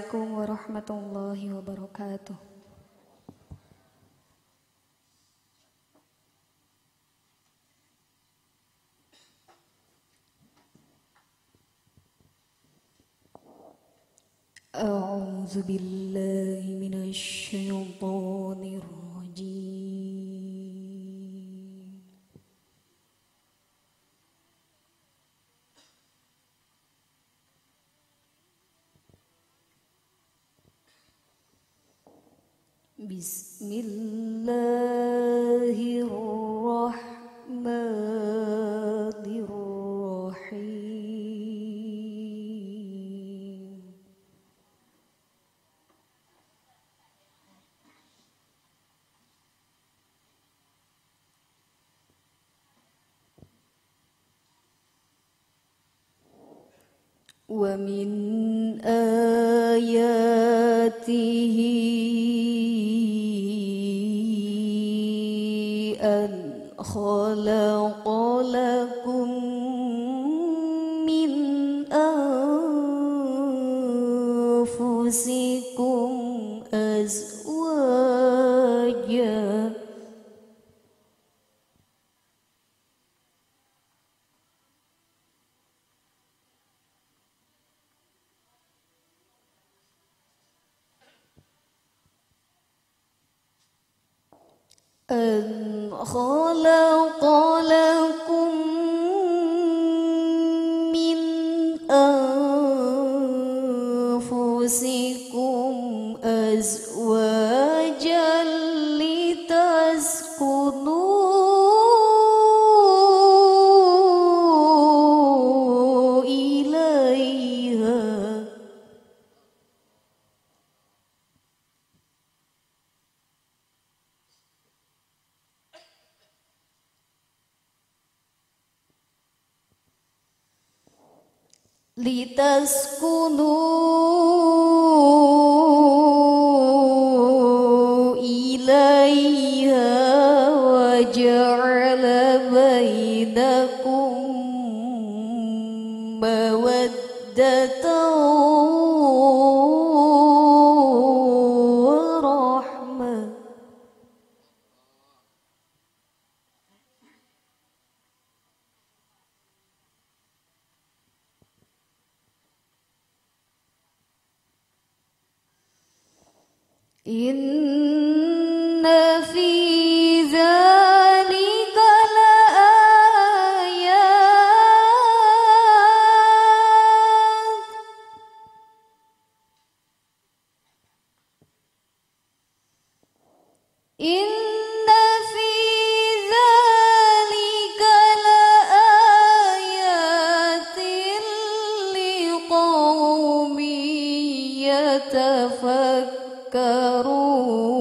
Assalamualaikum warahmatullahi wabarakatuh. أعوذ بالله من الشيطان الرجيم بسم الله الرحمن الرحيم. ومن آياته خلق لكم من أنفسكم. أن خلق لكم pintas com يتفكرون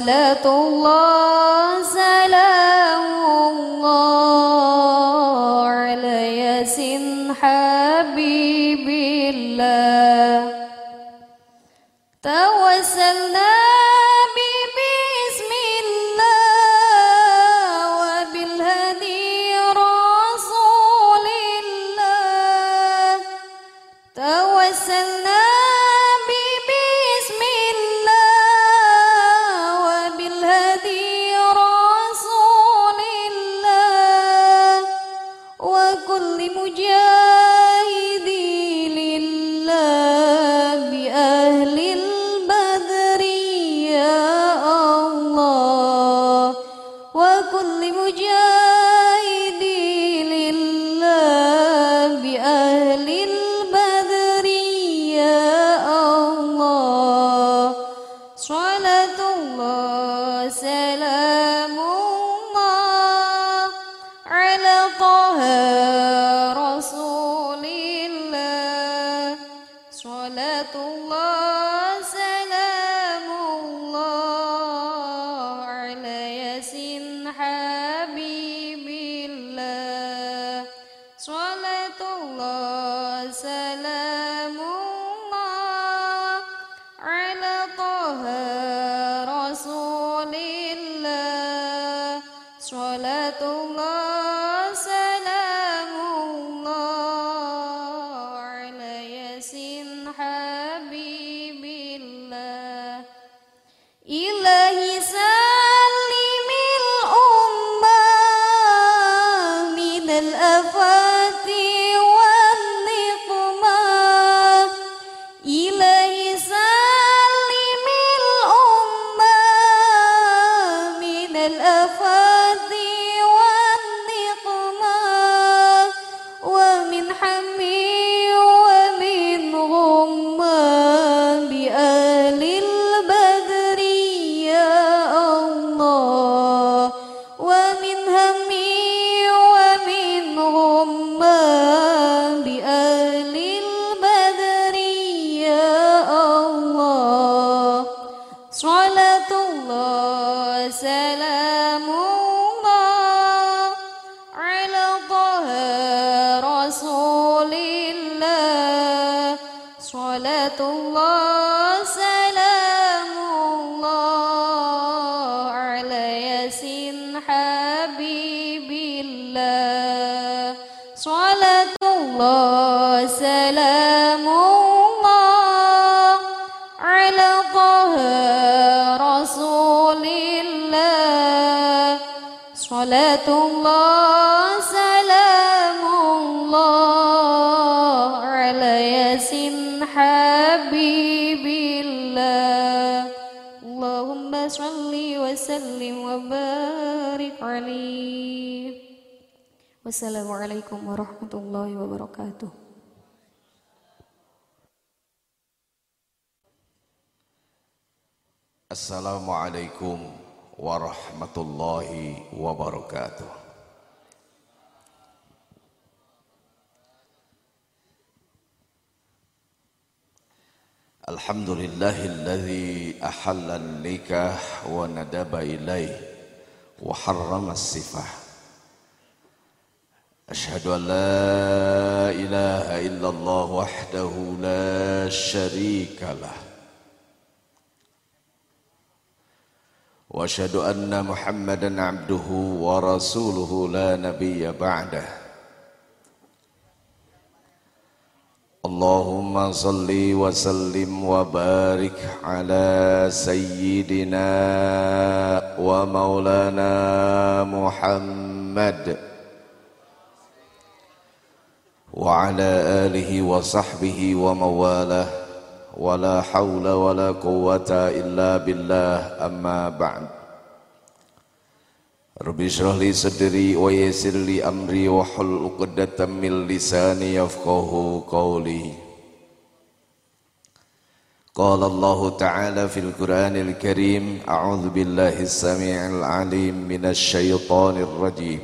صلاة الله ياسين حبيب الله. اللهم صل وسلم وبارك عليه. والسلام عليكم ورحمة الله وبركاته. السلام عليكم ورحمة الله وبركاته. الحمد لله الذي أحل النكاح وندب إليه وحرم السفاح أشهد أن لا إله إلا الله وحده لا شريك له. وأشهد أن محمدا عبده ورسوله لا نبي بعده. اللهم صل وسلم وبارك على سيدنا ومولانا محمد وعلى آله وصحبه ومواله ولا حول ولا قوة إلا بالله. أما بعد. Rabbi shrah li sadri wa yassir li amri wa hul 'uqdatam min lisani yafqahu qawli. Qala Allah Ta'ala fil Qur'anil Karim A'udzu billahi as-sami'il 'alim minasy syaithanir rajim.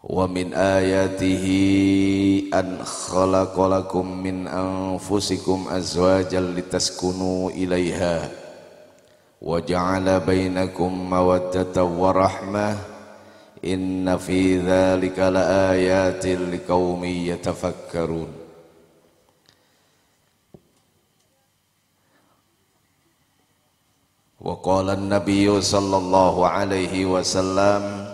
Wa min ayatihi an khalaqa lakum min anfusikum azwajan litaskunu ilaiha. وجعل بينكم مودة ورحمة إن في ذلك لآيات لقوم يتفكرون وقال النبي صلى الله عليه وسلم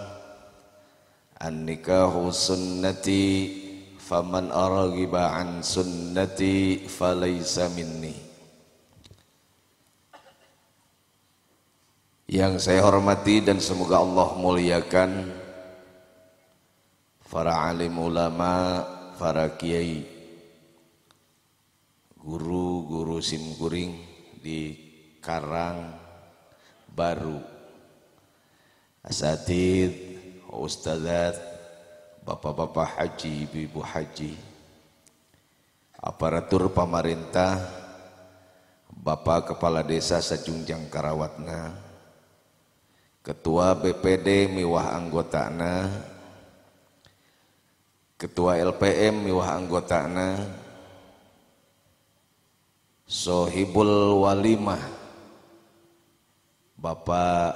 An-nikahu sunnati faman aragiba an sunnati falaysa minni Yang saya hormati dan semoga Allah muliakan para alim ulama, para kiai, guru-guru simkuring di Karang Baru, asatid ustazat, bapak-bapak haji, ibu-ibu haji, aparatur pemerintah, bapak kepala desa Sajungjang Karawatna, ketua BPD miwah anggotana, ketua LPM miwah anggotana, sohibul walimah, bapak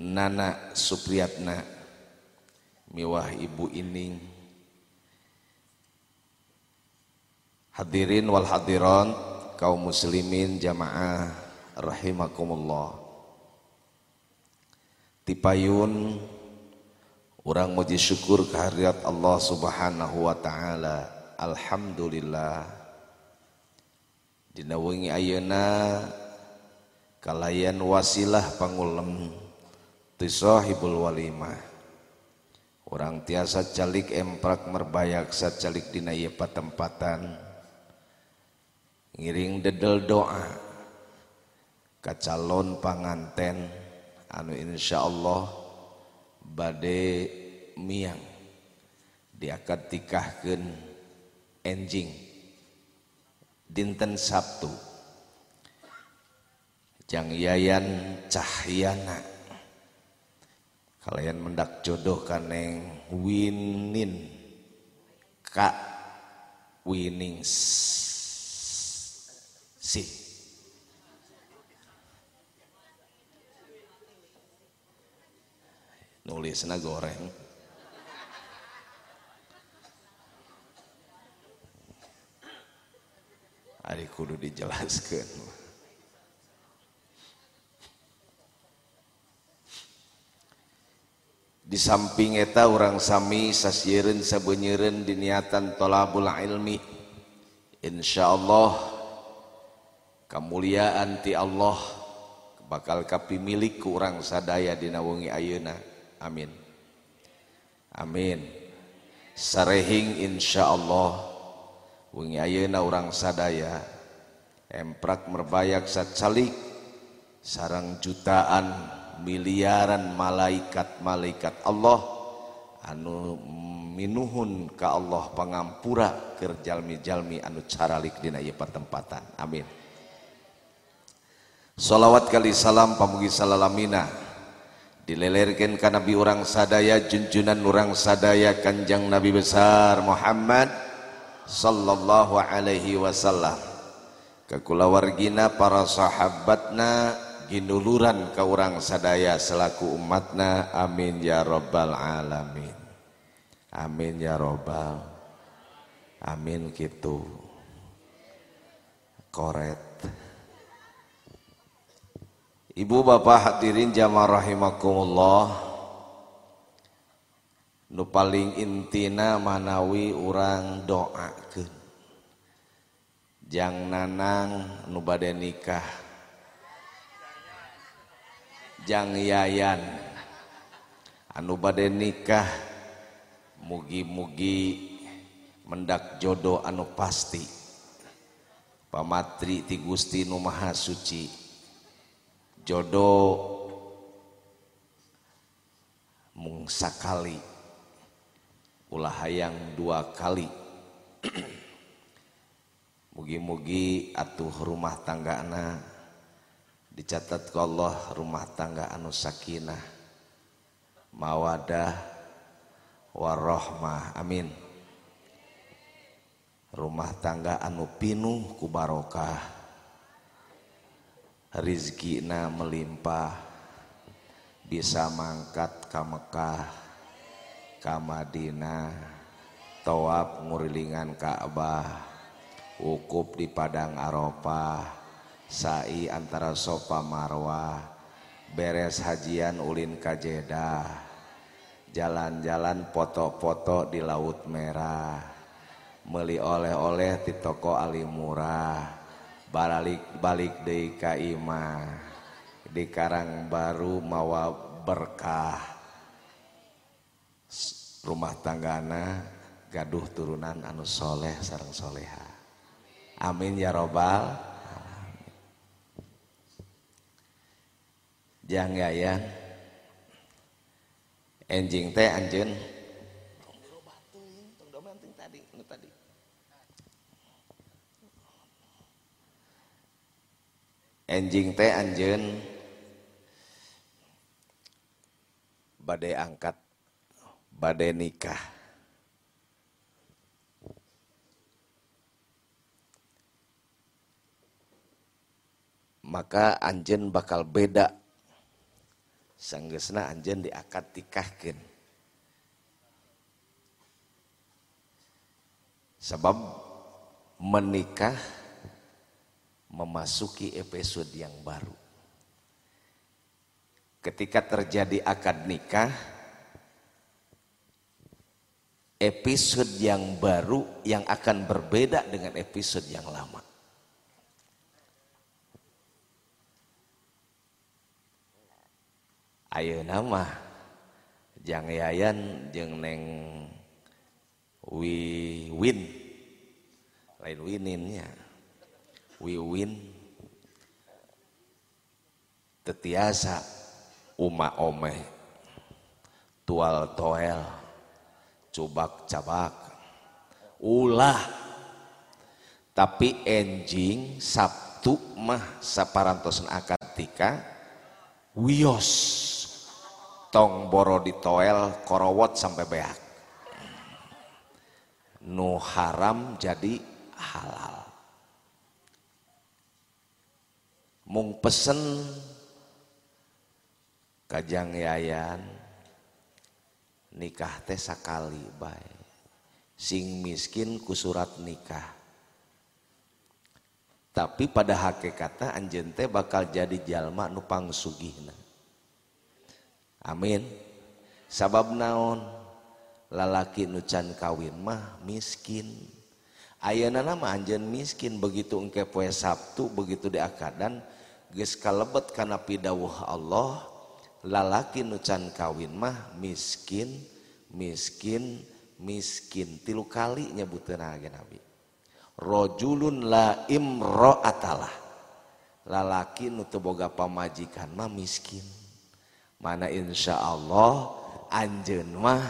Nana Supriyatna Miwah Ibu Ining. Hadirin wal hadiran kaum muslimin jamaah rahimakumullah. Tipayun orang muji syukur kehadirat Allah subhanahu wa ta'ala. Alhamdulillah. Dinawengi ayeuna kalayan wasilah pangulem tisohibul walimah. Orang tiasa calik emprak merbayak sa calik dina patempatan. Ngiring dedel doa. Ka calon panganten anu insyaallah bade miang. Diakad tikahkeun enjing. Dinten Sabtu. Jang yayan cahyana. Kalian mendak jodoh kaneng winin. Kak winning si nulisna goreng. Ari kudu dijelaskan di samping eta orang sami sasirin sabenyirin diniatan tolabul ilmi insyaallah kemuliaan ti Allah bakal kapi milik kurang sadaya dina wengi ayeuna. amin. Amin. Sarehing insyaallah. Wengi ayeuna urang sadaya. Emprak merbayak sacalik sarang jutaan miliaran malaikat-malaikat Allah. Anu minuhun ka Allah pangampura keur jalmi-jalmi anu caralik dina ieu pertempatan. Amin. Salawat kali salam pamugi salalamina. Dilelerkeun ka nabi urang sadaya junjunan urang sadaya kanjang nabi besar Muhammad sallallahu alaihi wasallam. Ka kulawargina para sahabatna ginuluran ka urang sadaya selaku umatna. Amin ya rabbal alamin. Amin ya robbal amin gitu. Koret Ibu bapak hadirin jamaah rahimakumullah. Nu paling intina manawi urang doakeun. Jang nanang nu bade nikah. Jang yayan anu bade nikah. Mugi-mugi mendak jodoh anu pasti. Pamatri ti Gusti nu Maha Suci. Jodoh. Mung sakali. Ulah hayang dua kali. Mugi-mugi atuh rumah tangga anak dicatat ke Allah rumah tangga anu sakinah. Mawadah warohmah amin. Rumah tangga anu pinuh ku barokah rizkina melimpah bisa mangkat ka Mekah ka Madinah tawaf ngurilingan Ka'bah ukup di Padang Arafah sa'i antara Sofa Marwah beres hajian ulin ka Jeddah jalan-jalan foto-foto di Laut Merah meli oleh-oleh di toko Ali Murah balik balik di kaima di Karang Baru mawa berkah. Rumah tanggana gaduh turunan anu soleh sarang soleha. Amin ya robbal jangan ya enjing teh anjen enjing teh anjen badai angkat badai nikah. Maka anjen bakal beda. Sanggesna anjen diakad tikahkan sebab menikah memasuki episode yang baru. Ketika terjadi akad nikah, episode yang baru yang akan berbeda dengan episode yang lama. Ayo nama Jang Yayan jeng Neng Wi Win lain Wininnya wiwin tetiasa uma omeh tual toel cubak cabak ulah tapi enjing Sabtu mah saparantosan akad tika wios tong boro di toel korowot sampai beak. Nu haram jadi halal mung pesen kajjang yayan nikah teh sakali baik sing miskin ku surat nikah. Tapi pada hakikatnya anjen teh bakal jadi jalma nupang sugihna amin. Sabab naon? Lalaki nucan kawin mah miskin. Ayana nama anjen miskin begitu engke poe Sabtu begitu di akadan geus kalebet kana pidawuh Allah lalaki nucan kawin mah miskin miskin miskin. Tilu kali nyebuteun lagi Nabi. Rojulun la imra'atalah lalaki nu teu boga pamajikan mah miskin. Mana insya Allah anjeun mah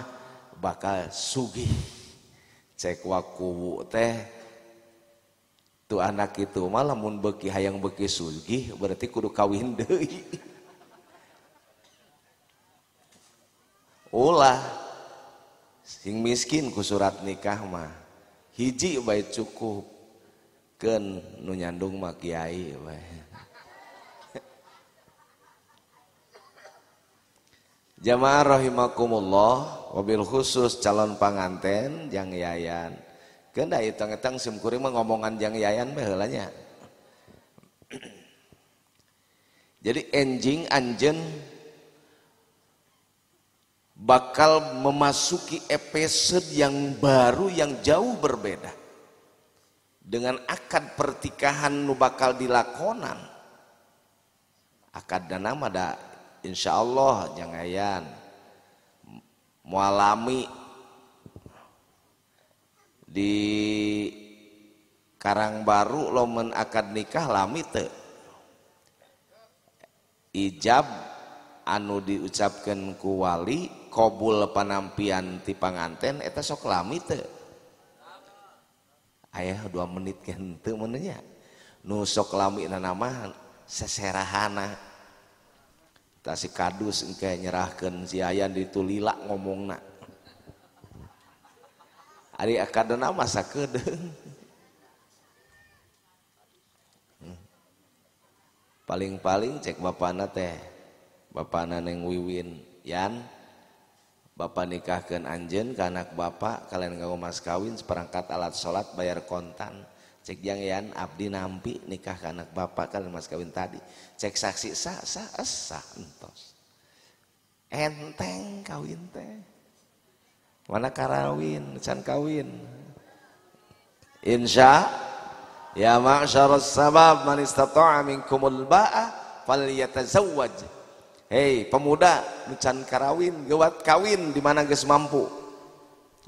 bakal sugih. Cek waku teh tuh anak itu malah mun beki hayang beki sugih berarti kudu kawin deui ulah sing miskin ku surat nikah mah hiji bae cukup ken nu nyandung mah kiai bae Jamaah rahimakumullah wabil khusus calon panganten jang yayan. Kena itang-itang sim kuring mah ngomongan jang yayan baheulanya. Jadi enjing anjen bakal memasuki episode yang baru yang jauh berbeda. Dengan akad pertikahan nu bakal dilakonan. Akad dan nama da Insya Allah jangan mualami di Karang baru lomen akad nikah lami te ijab anu diucapkan kuwali kobul panampian ti panganten eta sok lami te ayah dua menit gente menenya nu sok lami nama seserahana tak si kadus engke nyerahkan si ayan ditulilak ngomong nak hari akadena masa kedeng paling-paling cek bapana teh bapana neng wiwin yan bapak nikahkan anjen ke anak bapak kalian nggak mas kawin seperangkat alat sholat bayar kontan. Cek yang yan abdi nampi nikah ke anak bapak kalian mas kawin tadi. Cek saksi sah sah sah entos. Enteng kawin teh mana karawin can kawin. Insya ya ma'syarus sabab man istata'a minkumul ba'a falyatazawwaj. Hei pemuda can karawin gewat kawin di mana geus mampu?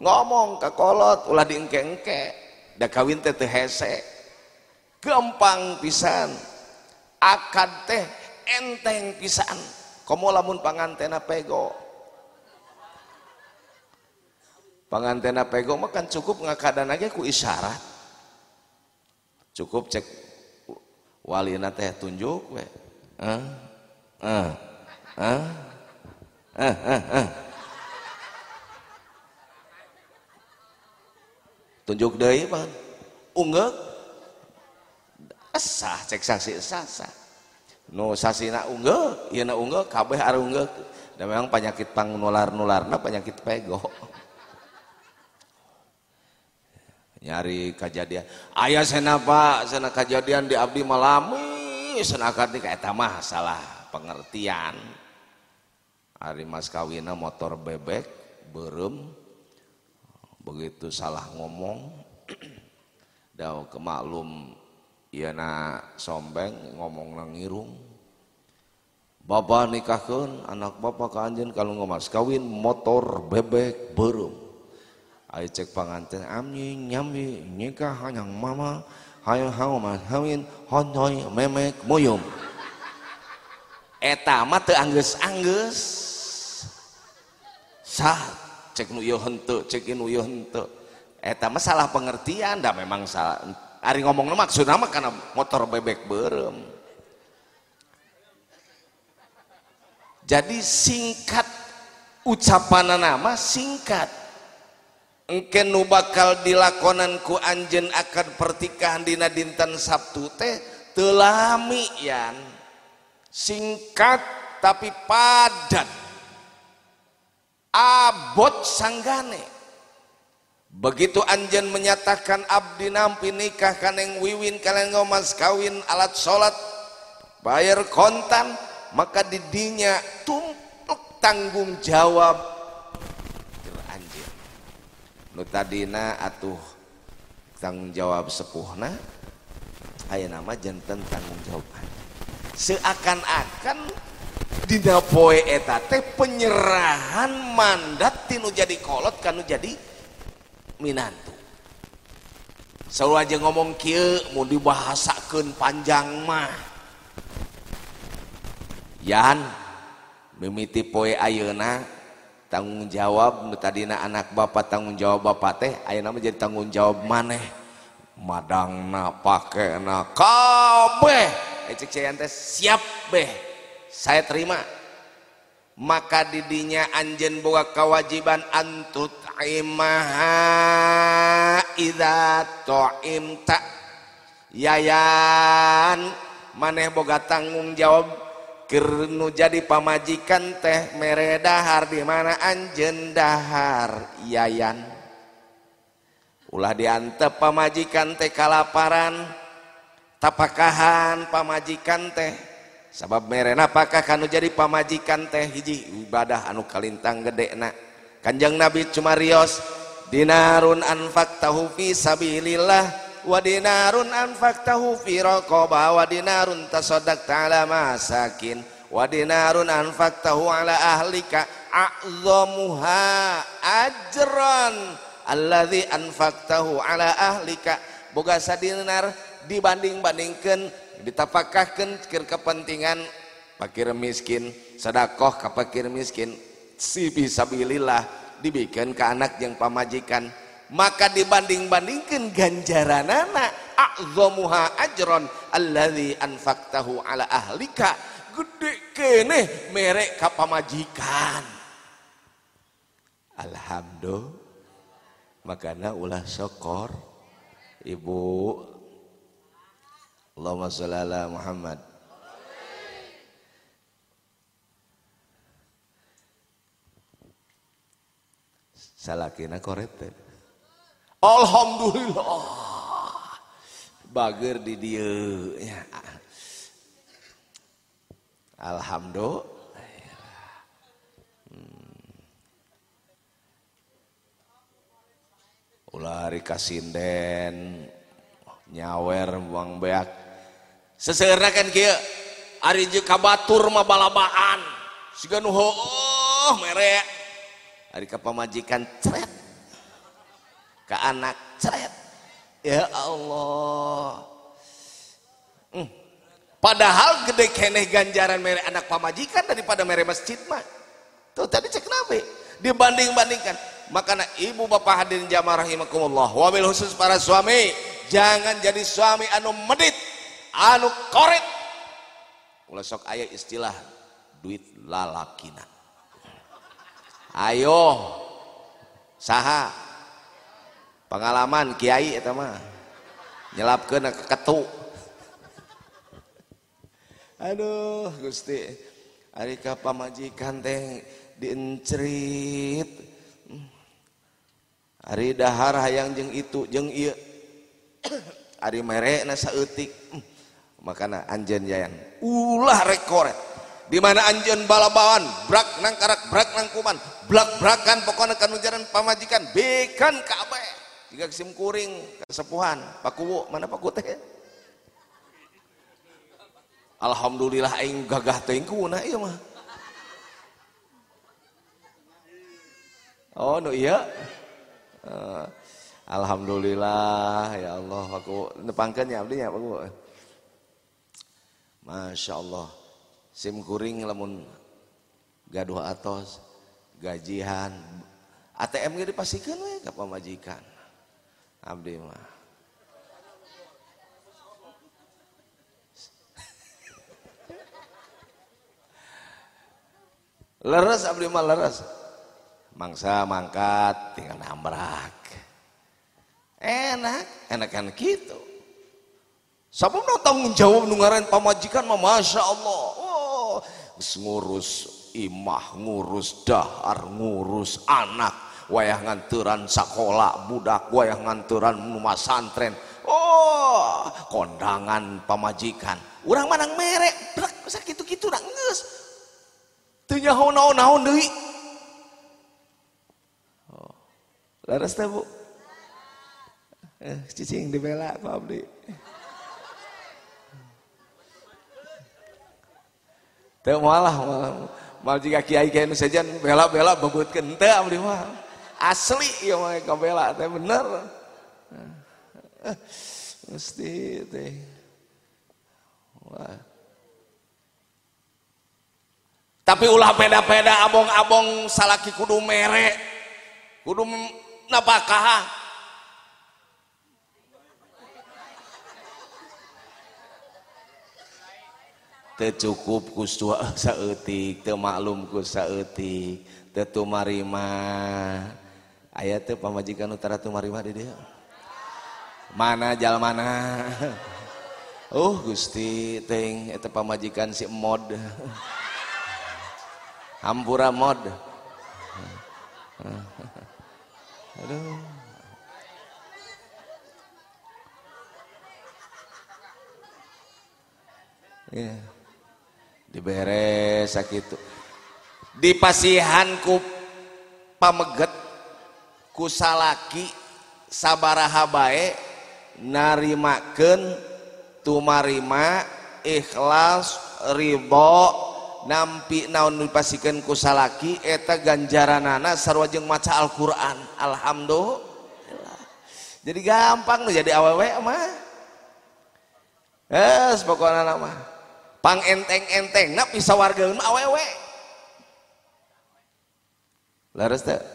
Ngomong ke kolot ulah diengke-engke. Da kawin teh teh hese. Gampang pisan. Akad teh enteng pisan. Komo lamun pangantena pego pangantena pego mah kan cukup ngakadan aja ku isyarat. Cukup cek walina teh tunjuk we. Eh eh eh tunjuk deui pan ungeuk. Sah cek saksi sah sah. Nu sasina ungeuk ieu na ungeuk kabeh are ungeuk. Dan memang penyakit pangnular-nularna penyakit pego nyari kejadian. Ayah sana pak sana kejadian di abdi malami sana akad kayak eta mah salah pengertian. Hari mas kawina motor bebek berem begitu salah ngomong daw kemaklum iya na sombeng ngomong nang ngirung. Bapak nikahkan anak bapak ke anjen kalau ngomas kawin motor bebek berum ayo cek pangantin amni nyambi nikah hanyang mama hayo hau mas kawin hontoy memek muyum eta mah teu anggeus-anggeus sah cek nu ieu henteu cek nu ieu henteu eta mah salah pengertian dah memang salah. Ari ngomong maksudna mah kana motor bebek berem. Jadi singkat ucapan nama singkat engke nu bakal dilakonan ku anjen akan pertikahan dina dinten Sabtu teh telami yan. Singkat tapi padat. Abot sanggane. Begitu anjen menyatakan abdi nampi nikah kaneng wiwin kalian ngomas kawin alat sholat bayar kontan maka didinya tumpuk tanggung jawab nutadina atuh tanggung jawab sepuhna aya nama jantan tanggung jawaban. Seakan-akan dina poe eta teh penyerahan mandat tinu jadi kolot kanu jadi minantu. Selalu aja ngomong kieu mau dibahasakeun panjang mah. Yan mimiti poe ayeuna tanggung jawab tadidina anak bapak tanggung jawab Bapak teh A nama jadi tanggung jawab maneh Madang na pakai na siap beh. Saya terima. Maka didinya Anjen buah kewajiban antut toim tak yayan maneh boga tanggung jawab Kernu jadi pamajikan teh meredahar di mana anjendahar yayan ulah diantep pamajikan teh kalaparan tapakahan pamajikan teh. Sabab mere apakah kanu jadi pamajikan teh hiji ibadah anu kalintang gede na kanjeng nabi cuma rios dinarun anfak tahufi sabilillah. Wa dinarun anfaqtahu fi raqaba wa dinarun tasaddaqta ala masakin wa dinarun anfaqtahu ala ahlika a'zamuha ajran. Alladzi anfaqtahu ala ahlika. Boga sadinar dibanding-bandingkeun ditapakahkeun keur kepentingan fakir miskin sedekah ka fakir miskin. Si fisabilillah dibikin ke anak yang pamajikan maka dibanding-bandingkan ganjaran anak a'zamuha ajron alladzi anfaqtahu ala ahlika gede kene merek ka pamajikan. Alhamdulillah. Makana ulah syukur. Ibu Allahumma sholli ala Muhammad. Salakina korete Alhamdulillah. Bager di dia ya. Alhamdulillah. Hmm. Ulari kasinden nyawer buang beak. Seseorang kan kia ari jeung kabatur mah balabaan. Siga nu heuh mere. Ari ka pamajikan cret. Ke anak ceret ya Allah. Hmm. padahal gede keneh ganjaran mere anak pamajikan daripada mere masjid mah. Tuh tadi cek nabi dibanding-bandingkan. Makanya ibu bapak hadirin jamaah rahimakumullah. Wabil khusus para suami jangan jadi suami anu medit anu koret. Ulah sok ayat istilah duit lalakina. Ayo saha pengalaman kiai mah. Nyelapkeun ke ketu. Aduh Gusti. Ari ka pamajikan teh diencerit. Ari dahar hayang jeung itu jeung ieu. Ari merekna saeutik. Makana anjeun jayan ulah rekoret. Di mana anjeun balabawan brak nang karak brak nang kuman blak brakan pokoknya kan ujaran pamajikan bekan kabeh jika kesim kuring kesepuhan. Pak Kuwo mana Pak Teh? Alhamdulillah aing gagah teh kuna ieu mah. Oh no iya. Uh, Alhamdulillah ya Allah Kuwo nepangkeun ya abdi ya Pak Kuwo Masya Allah. Sim kuring lamun gaduh atos gajian ATM ge dipasikeun we ka pamajikan abdi mah. Leres abdi mah leres. Mangsa mangkat tinggal nambrak. Enak enakan gitu. Siapa mau tanggung jawab nungaran pamajikan mah Masya Allah. Oh, ngurus imah ngurus dahar ngurus anak wayah nganturan sekolah budak wayah nganturan rumah santren oh kondangan pamajikan. Orang manang merek brak sakit gitu orang nges teu nyaho naon-naon deui? Oh laras teh bu? Eh cicing dibela ku abdi. Teu malah mal jika kiai kiai nu saja bela-bela bebeutkeun teu abdi mah asli ya mereka bela teh bener. Mesti teh. Wah. Tapi ulah beda-beda abong-abong salaki kudu merek kudu napakah tercukup ku saeutik teu maklum ku saeutik teu tumarima aya teu pamajikan utara tumarima di dieu mana jal mana? Oh Gusti teng eta pamajikan si mod. Hampura mod. Aduh. Ya diberes sakitu. Di pasihanku pameget kusalaki sabaraha bae narimakeun tumarima ikhlas ridho nampi naon dipasikeun kusalaki eta ganjaranana sarua jeung maca Al-Qur'an. Alhamdulillah. Jadi gampang nu jadi awewe mah. Geus pokona mah. Pang enteng-entengna bisa mah awewe. Laras teh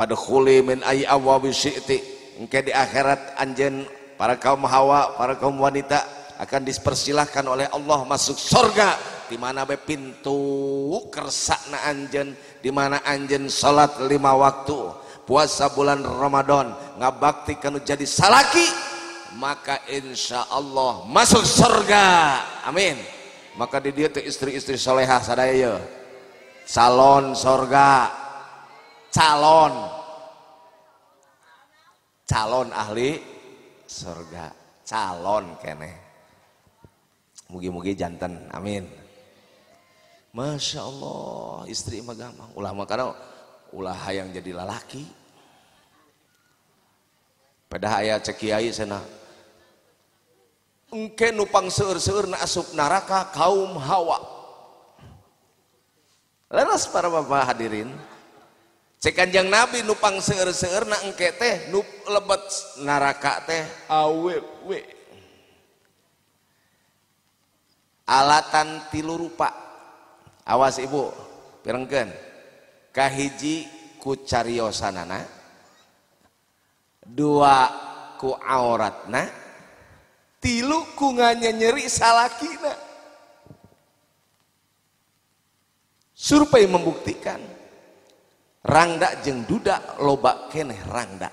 pada khuli min ayi awabi syi'ti. Engke di akhirat anjen para kaum hawa para kaum wanita akan dipersilahkan oleh Allah masuk surga. Di mana be pintu kersakna anjen di mana anjen salat lima waktu. Puasa bulan Ramadan ngabakti kanu jadi salaki maka insya Allah masuk surga. Amin. Maka di dia istri-istri solehah sadaya calon surga calon. Calon ahli surga. Calon kene. Mugi-mugi jantan. Amin. Masya Allah istri mah gampang. Ulah karena ulah yang jadi lalaki. Pada ayat cekiai sana engke nupang seur-seur na asup neraka kaum hawa. Leras para bapak hadirin cekanjang nabi nupang seur-seur na engke teh nup lebet neraka teh. Awewe alatan tilu rupa. Awas ibu. Pirengkeun. Kahiji ku cariosanana dua ku auratna tilu ku nyeri salakina. Survei membuktikan rangda jeng duda loba keneh rangda.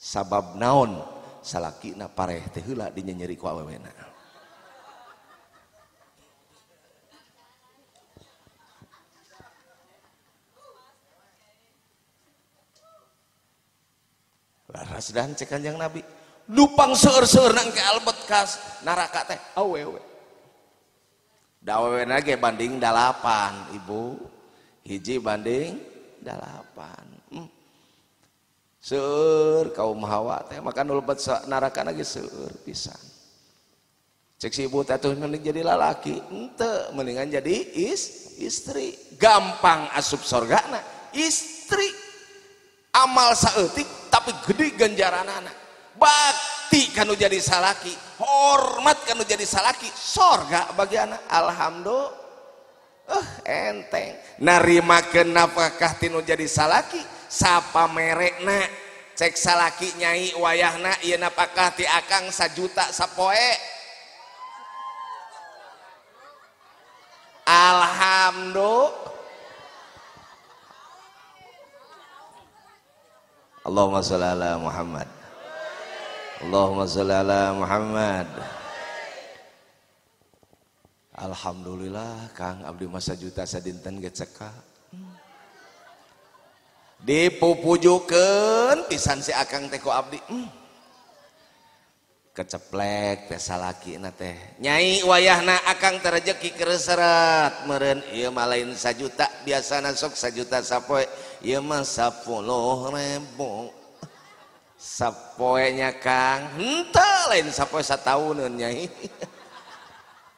Sabab naon salakina pareh teh heula dinyeri ku awewena. Laras dan cek kanjang nabi. Lupang seur-seur nang ke albet kas naraka teh awewe. Dawewe nage banding dalapan ibu hiji banding dalapan. Hmm. seur kaum hawa teh maka nu lebet neraka lagi seur pisan. Cek si ibu teh mending jadi lalaki ente mendingan jadi is istri. Gampang asup sorgana istri. Amal saeutik tapi gede ganjaran anak bakti kanu jadi salaki hormat kanu jadi salaki sorga bagi anak alhamdulillah. Uh, enteng. Narimakeun nafkah tinu jadi salaki sapa merekna? Cek salaki nyai wayahna ieu nafkah ti akang sajuta sapoe? Alhamdulillah. Allahumma salli ala Muhammad. Allahumma salli ala Muhammad Alhamdulillah Kang Abdi masa juta sadinten geceka dipupujukan pisan si Akang Teko Abdi. Hmm. keceplek teh salaki na teh. Nyai wayahna Akang terjeki kereseret. Meren iya malain sajuta biasa sok sajuta sapoe. Iya mah sapuluh ribu. Sapoe nya Kang. Henteu lain sapoe sataunan nyai.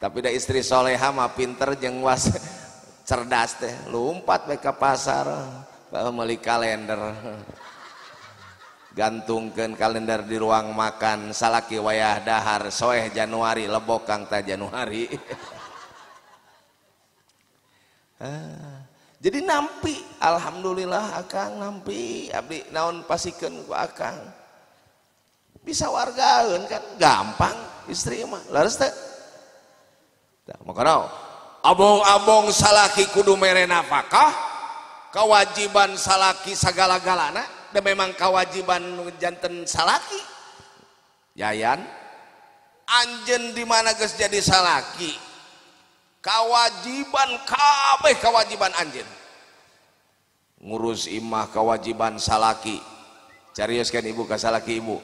tapi da istri soleha mah pinter jeng was cerdas teh. Lompat ke pasar beli kalender. Gantungkan kalender di ruang makan salaki wayah dahar soeh Januari lebok kang ta Januari. Ah. jadi nampi Alhamdulillah akang nampi. Abdi naon pasikeun ku akang? Bisa wargaeun kan? Gampang istri mah. Laras teh makana abong-abong salaki kudu mere nafkah kewajiban salaki sagala-galana dan memang kewajiban janten salaki. Yayan anjen di mana guys jadi salaki? Kewajiban kabeh kewajiban anjen ngurus imah kewajiban salaki. Carius kan ibu ke salaki ibu.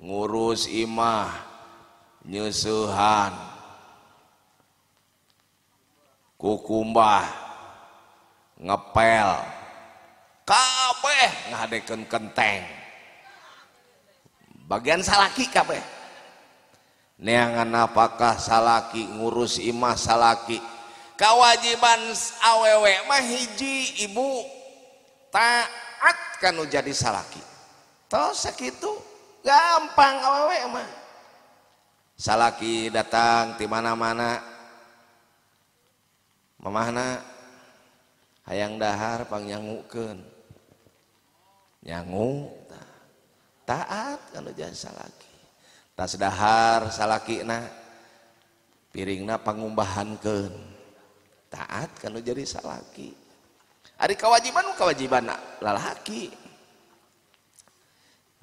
Ngurus imah nyusuhan kukumbah ngepel kabeh ngadekeun kenteng. Bagian salaki kabeh. Neangan apakah salaki ngurus imah salaki? Kewajiban awewe mah hiji ibu taat kanu jadi salaki. Toh sakitu gampang awewe mah. Salaki datang di mana-mana mamahna hayang dahar pang nyangukeun. Nyangu taat kalau jadi salaki. Tas dahar salaki na piringna pangumbahankeun. Taat kalau jadi salaki. Hari kewajiban kewajiban lalaki.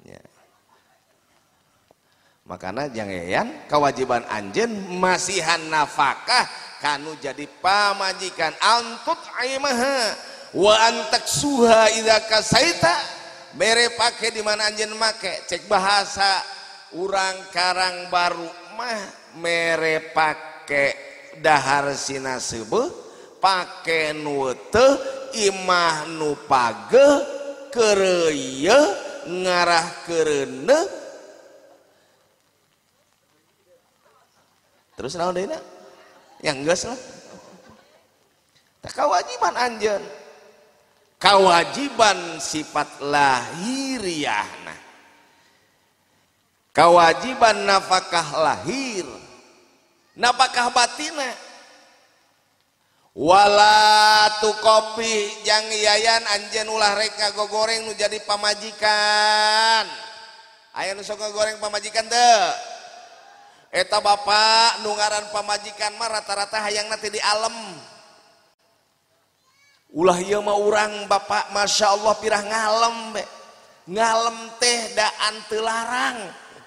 Ya. makanya jangan kewajiban anjen masihan nafkah kanu jadi pamajikan. Antut aimaha. Wa antak suha idza kasaita. Mere pake di mana anjeun make. Cek bahasa urang karang baru mah. Mere pake dahar sina seubeuh pake nu teu imah nu pageuh. Keureuyeung ngarah keureuneung terus naon deui yang geus lah. Tak kewajiban anjen kewajiban sifat lahiriah nah. Kewajiban nafkah lahir. Nafkah batina wala tu kopi yang yayan anjen ulah reka ngago goreng nu jadi pamajikan. Aya nu sok goreng pamajikan deh eta Bapak nungaran pamajikan mah rata-rata hayang nanti di alam ulah ieu mah urang Bapak Masya Allah pirah ngalem be. ngalem teh daan telarang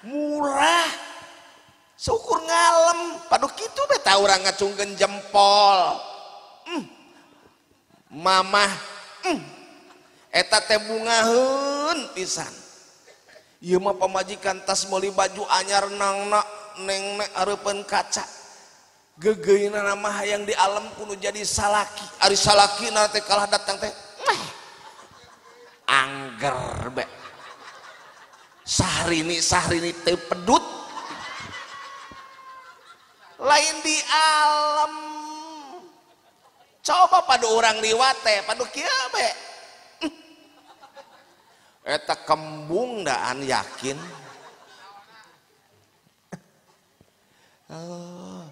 murah syukur ngalem padu kitu be tahu orang ngacungkeun jempol mm. mamah mm. eta teh bungaheun pisan ieu mah pamajikan tas meuli baju anyar nangna -nang. neng areupeun kaca. Gege nama hayang di alam kuno jadi salaki. Ari salaki nanti kalah datang teh. Angger be. Sahrini sahrini teh pedut. Lain di alam. Coba pada orang liwate pada kia be. Eta kembung daan yakin. Oh.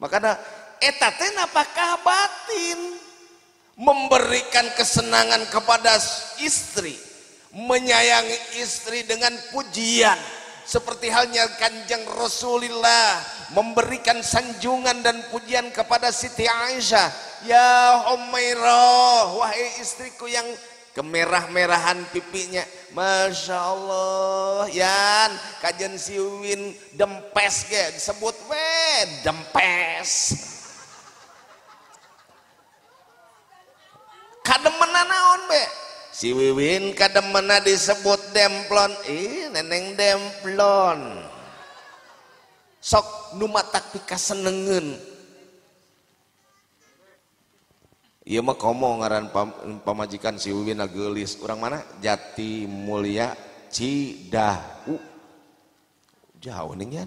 Makanya eta teh apakah batin memberikan kesenangan kepada istri, menyayangi istri dengan pujian. Seperti halnya kanjeng Rasulullah memberikan sanjungan dan pujian kepada Siti Aisyah. Ya Umairah wahai istriku yang kemerah-merahan pipinya Masya Allah. Yan kajian siwin dempes ge disebut we dempes. Kademena naon be? Si Wiwin kademena disebut demplon. Ih neneng demplon. Sok numata pika senengen Iya mah komo ngaran pam, pamajikan si Wiwin gelis. Orang mana? Jati Mulia Cidahu. Jauh nih ya.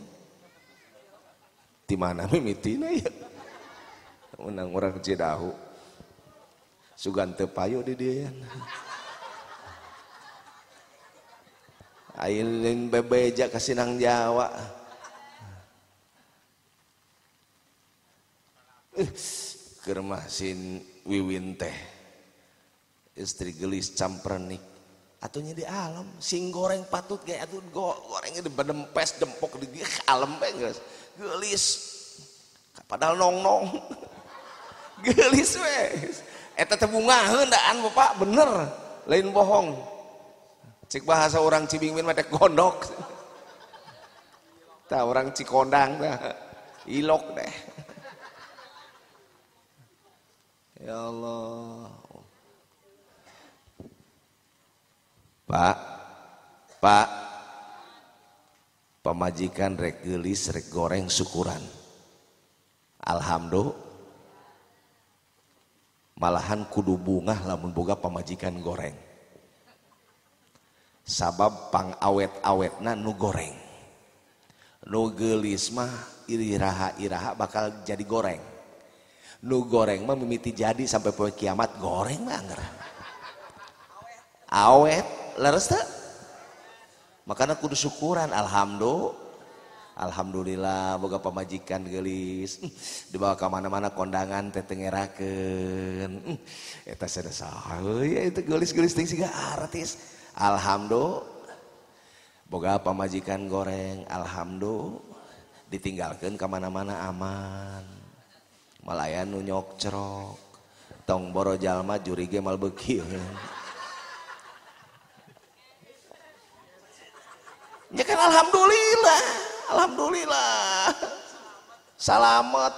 Di mana mimitina ya? Menang orang Cidahu. Sugan tepayo di dia. Ailin bebeja ke Sinang Jawa. Uh kermasin wiwin teh. Istri gelis campernik atunya di alam. Sing goreng patut kayak atuh go, gorengnya di bedempes dempok di alam guys gelis. Padahal nong nong gelis wes eta teh bungaheun daan Bapak bener. Lain bohong. Cik bahasa orang Cibingwin mah gondok. Tah orang Cikondang tah ilok deh Ya Allah. Pak, Pak, pemajikan rek gelis rek goreng syukuran. Alhamdulillah. Malahan kudu bunga lamun boga pemajikan goreng. Sabab pang awet-awetna nu goreng. Nu gelis mah iraha-iraha bakal jadi goreng nu goreng mah mimiti jadi sampai poe kiamat goreng mah anggar awet leres tak makanya kudu syukuran alhamdulillah Alhamdulillah boga pemajikan gelis dibawa ke mana-mana kondangan tetengeraken eta sada ya itu gelis-gelis ting siga artis. Alhamdulillah boga pemajikan goreng alhamdulillah ditinggalkan ke mana-mana aman malaya nunyok cerok tong boro jalma juri ge mal bekil ya kan alhamdulillah alhamdulillah. Salamet.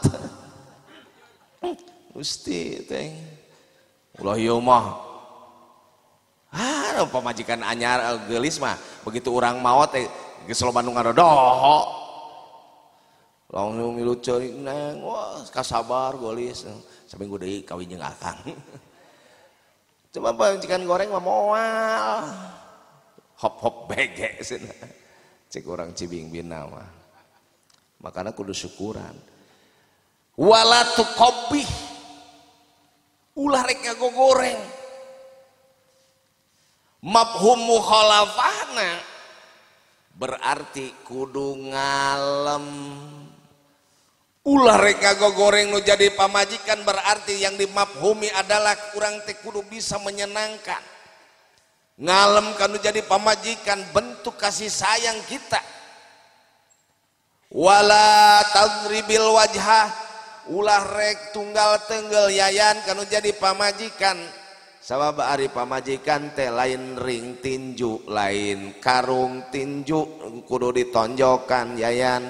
Gusti teh. Ulah ieu mah. Ah pamajikan anyar eh, gelis mah. Begitu orang maot teh geus loba nu ngadodoh langsung milu cari neng wah kasabar golis sampai gue deh kawin jeung akang. Cuma cikan goreng mah moal. Hop hop bege sana cek orang cibing bina mah. Makanya kudu syukuran. Wala kopi. Ulah rek ngago goreng. Mafhum mukhalafahna berarti kudu ngalem ulah reka goreng nu jadi pamajikan berarti yang dimafhumi adalah kurang teh kudu bisa menyenangkan. Ngalem kanu jadi pamajikan bentuk kasih sayang kita. Wala tadribil wajah ulah rek tunggal tenggel yayan kanu jadi pamajikan. Sabab ari pamajikan teh lain ring tinju lain karung tinju kudu ditonjokan yayan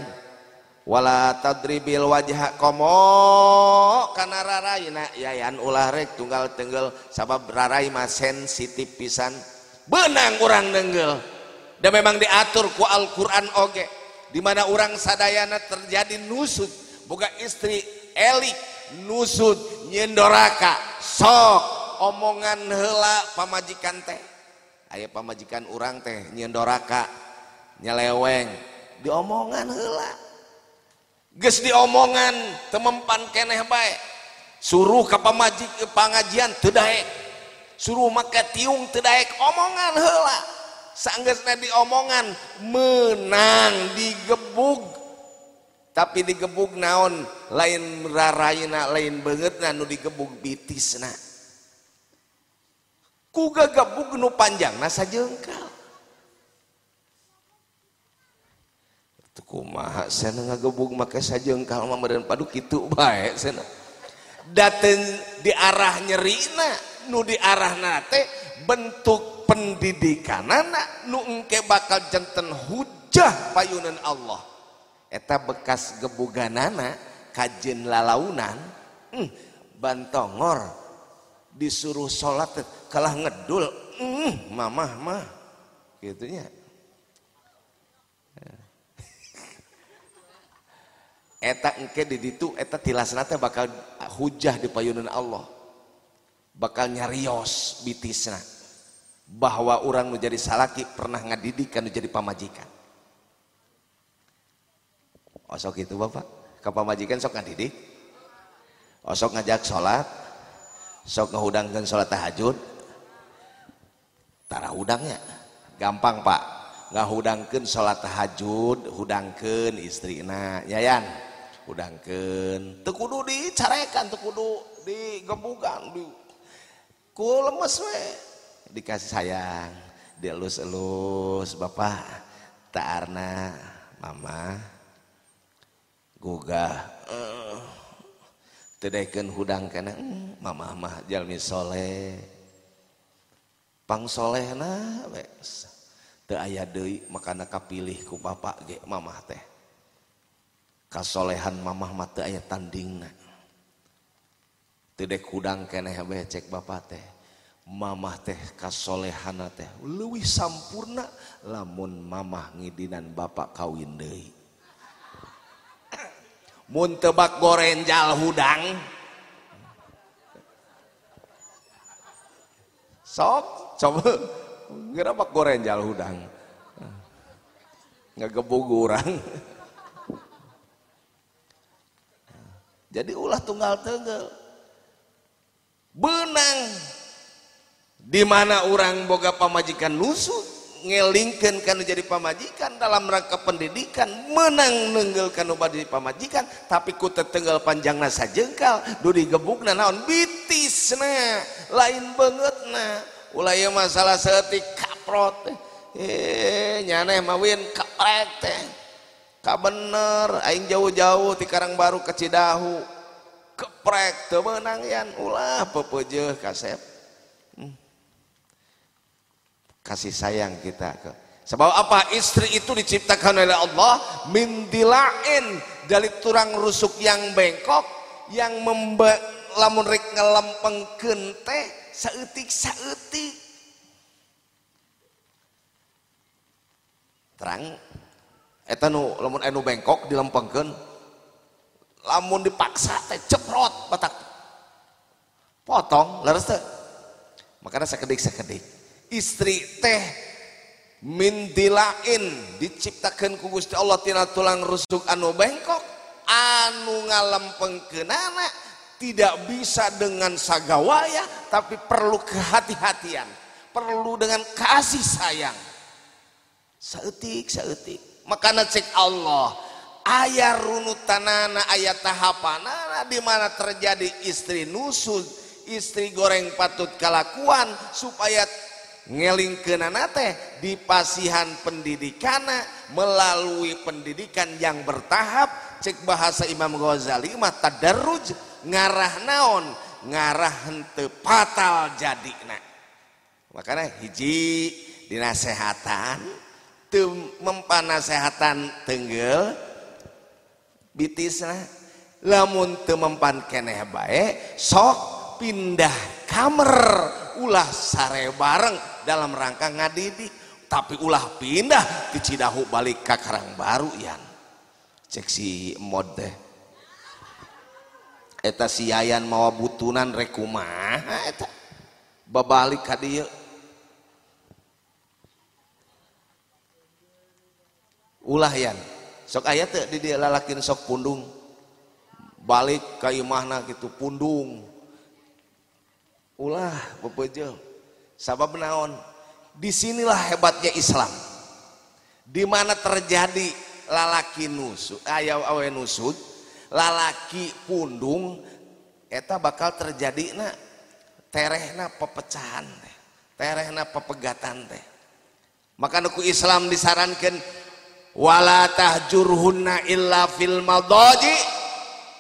wala tadribil wajha komo kana raraina. Yayan ulah rek tunggal tenggel sabab rarai mah sensitif pisan. Benang urang nenggel. Dan memang diatur ku Al-Qur'an oge di mana urang sadayana terjadi nusut. Boga istri elik nusut nyendoraka sok omongan hela pamajikan teh. Aya pamajikan urang teh nyendoraka nyeleweng. Diomongan hela Ges diomongan temempan keneh baik suruh ke pamajik ke pengajian tedaek suruh make tiung tedaek omongan hela sanggesna diomongan menang digebug. Tapi digebug naon lain rarayna lain banget nu digebug bitisna. Ku gagebug nu panjang nasa jengkal kumaha saya ngagebug make sajengkal mah meureun padu kitu bae sana daten di arah nyerina nu di arah nate bentuk pendidikanana nu engke bakal janten hujah payunan Allah. Eta bekas gebuganana kajen lalaunan hmm, bantongor disuruh sholat kalah ngedul hmm, mamah mah gitunya eta engke di ditu eta tilasna teh bakal hujah di payunan Allah. Bakal nyarios bitisna. Bahwa orang nu jadi salaki pernah ngadidik kan jadi pamajikan. Osok itu bapak. Ke pamajikan sok ngadidik. Osok ngajak sholat. Sok ngehudangkan sholat tahajud. Tara hudangnya. Gampang pak. Ngahudangkan sholat tahajud hudangkan istrina. Yayan udangken tekudu dicarekan tekudu digebukan ku lemes we. Dikasih sayang. Dielus-elus bapak taarna mama gugah eh, uh, tedaikan hudang kana eh, mama mah jalmi soleh pang solehna wes teu aya deui makana kapilih ku bapak ge mamah teh. kasolehan mamah mata ayah teu tidek hudang keneh becek cek bapak teh. Mamah teh kasolehana teh. Leuwih sampurna lamun mamah ngidinan bapak kawin deui. Mun tebak gorenjal hudang. Sok coba. Gerabak gorenjal hudang. Ngegebug urang jadi ulah tunggal tegel benang. Dimana orang boga pamajikan nusut ngelingkan kan jadi pamajikan dalam rangka pendidikan. Menang nenggelkan obat jadi pamajikan tapi ku tetenggal panjangna jengkal dudi gebukna naon? Bitisna. Lain banget na ulah masalah setik kaprot eh nyaneh mawin kaprek teh. Ka bener aing jauh-jauh di karang baru ke Cidahu. Keprek teu yan ulah pepeujeun kasep hmm. Kasih sayang kita ke. Sebab apa? Istri itu diciptakan oleh Allah min dilain. Dari turang rusuk yang bengkok yang membe lamun rek ngelempengkeun teh saeutik saeutik terang eta nu lamun anu bengkok dilempengkeun lamun dipaksa teh ceprot batak. Potong leres teh. Makanya sekedik sekedik istri teh mintilain diciptakan ku Gusti Allah tina tulang rusuk anu bengkok anu ngalempengkeunana tidak bisa dengan sagawaya tapi perlu kehati-hatian perlu dengan kasih sayang. Seetik seetik makanya cek Allah ayaah runutanana ayat tahapan dimana terjadi istri nusud istri goreng patut kelakuan supaya ngeling ke teh di pasihan melalui pendidikan yang bertahap. Cek bahasa Imam Ghazali mah tadarruj ngarah naon ngarah hente fatal jadi nak makanya hiji dinasehatan. mempanasehatan tenggel bitisna lamun teu mempan keneh bae sok pindah kamar ulah sare bareng dalam rangka ngadidik tapi ulah pindah ke Cidahu balik ke Karang Baru yan cek si mod teh. Eta si Yayan mawa butunan rekumah eta? Babalik ka dieu. ulah yan sok ayat di dia lalakin sok pundung. Balik kayu mahna gitu pundung. Ulah bepejo sabab naon? Disinilah hebatnya Islam. Di mana terjadi lalaki nusud ayah awe nusud lalaki pundung eta bakal terjadi na terehna pepecahan teh terehna pepegatan teh. Maka nuku Islam disarankan wala tahjurhunna illa fil madaji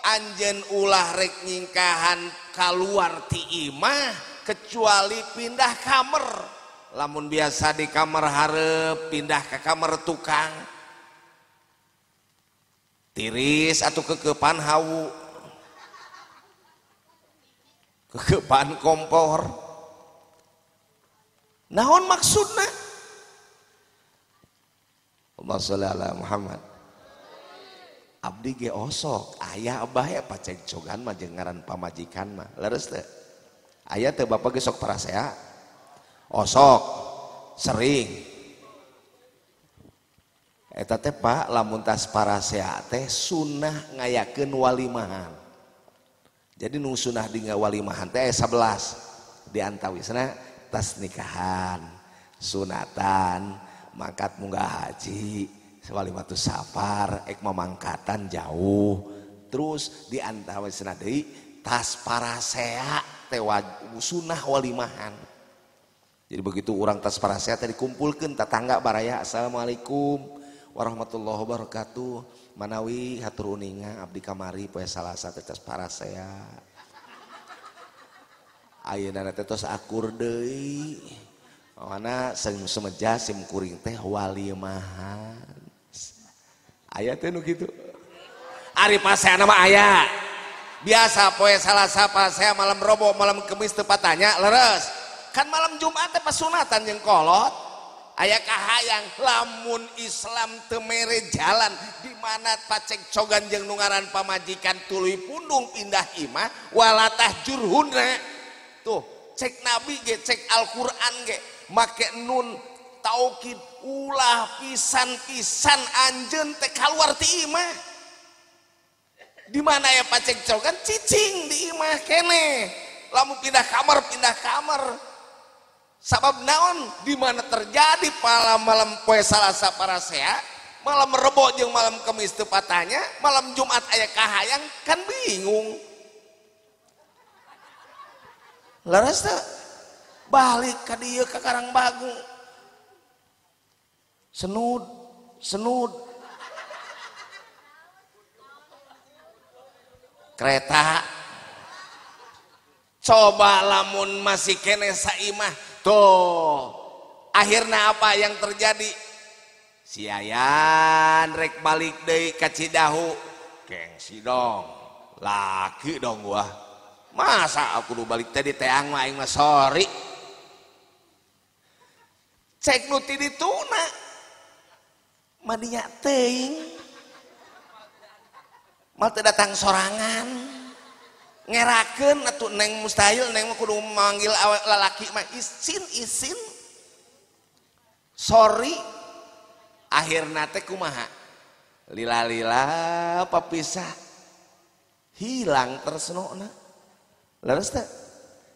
anjen ulah rek nyingkahan keluar ti imah kecuali pindah kamar lamun biasa di kamar harap pindah ke kamar tukang. Tiris atau kekepan hawu. Kekepan kompor. Naon maksudnya Allah sholli ala Muhammad. Abdi ge osok. Ayah abah ya pacek cogan mah jeung ngaran pamajikan mah. Leres teh. Aya teh bapak ge sok parasea. Osok. Sering. Eta teh Pak lamun tas parasea teh sunnah ngayakeun walimahan. Jadi nu sunnah di walimahan teh 11 di antawisna tas nikahan sunatan mangkat munggah haji walimatu safar ek memangkatan jauh. Terus di antara senadei tas parasea tewa sunah walimahan. Jadi begitu orang tas parasea tadi kumpulkan tetangga baraya assalamualaikum warahmatullahi wabarakatuh. Manawi hatur uninga abdi kamari poe salasa tas parasea. Ayeuna teh tos akur deui mana sing semeja simkuring teh wali maha aya teh kitu. Ari pas mah nama ayah biasa poe salah sapa saya malam robo malam kemis tepatannya leres. Kan malam Jumat teh pasunatan yang kolot. Ayah kahayang lamun Islam temere jalan di mana pacek cogan jeung nungaran pamajikan tuluy pundung pindah imah walatah jurhuna tuh cek nabi ge cek Al-Qur'an ge. make nun taukid ulah pisan-pisan anjen teh keluar ti imah di mana ya pacek cogan cicing di imah kene. Lamu pindah kamar pindah kamar. Sabab naon? Di mana terjadi malam malam poe salasa para sea malam rebo jeung malam kemis tepatnya malam jumat aya kahayang kan bingung. Laras tak balik ke dia ke Karang Bagu senud senud. Kereta. Coba lamun masih kene saimah. Tuh akhirnya apa yang terjadi? Si Ayan rek balik deh ke Cidahu. Gengsi dong. Laki dong gua. Masa aku balik tadi teang maing mah sorry. cek nu ti dituna. Madinya teuing. Mal teu datang sorangan. Ngerakeun atuh neng mustahil neng mah kudu manggil awak lalaki mah isin isin. Sorry. Akhirna teh kumaha? Lila-lila papisah. Hilang tresnona leres teh?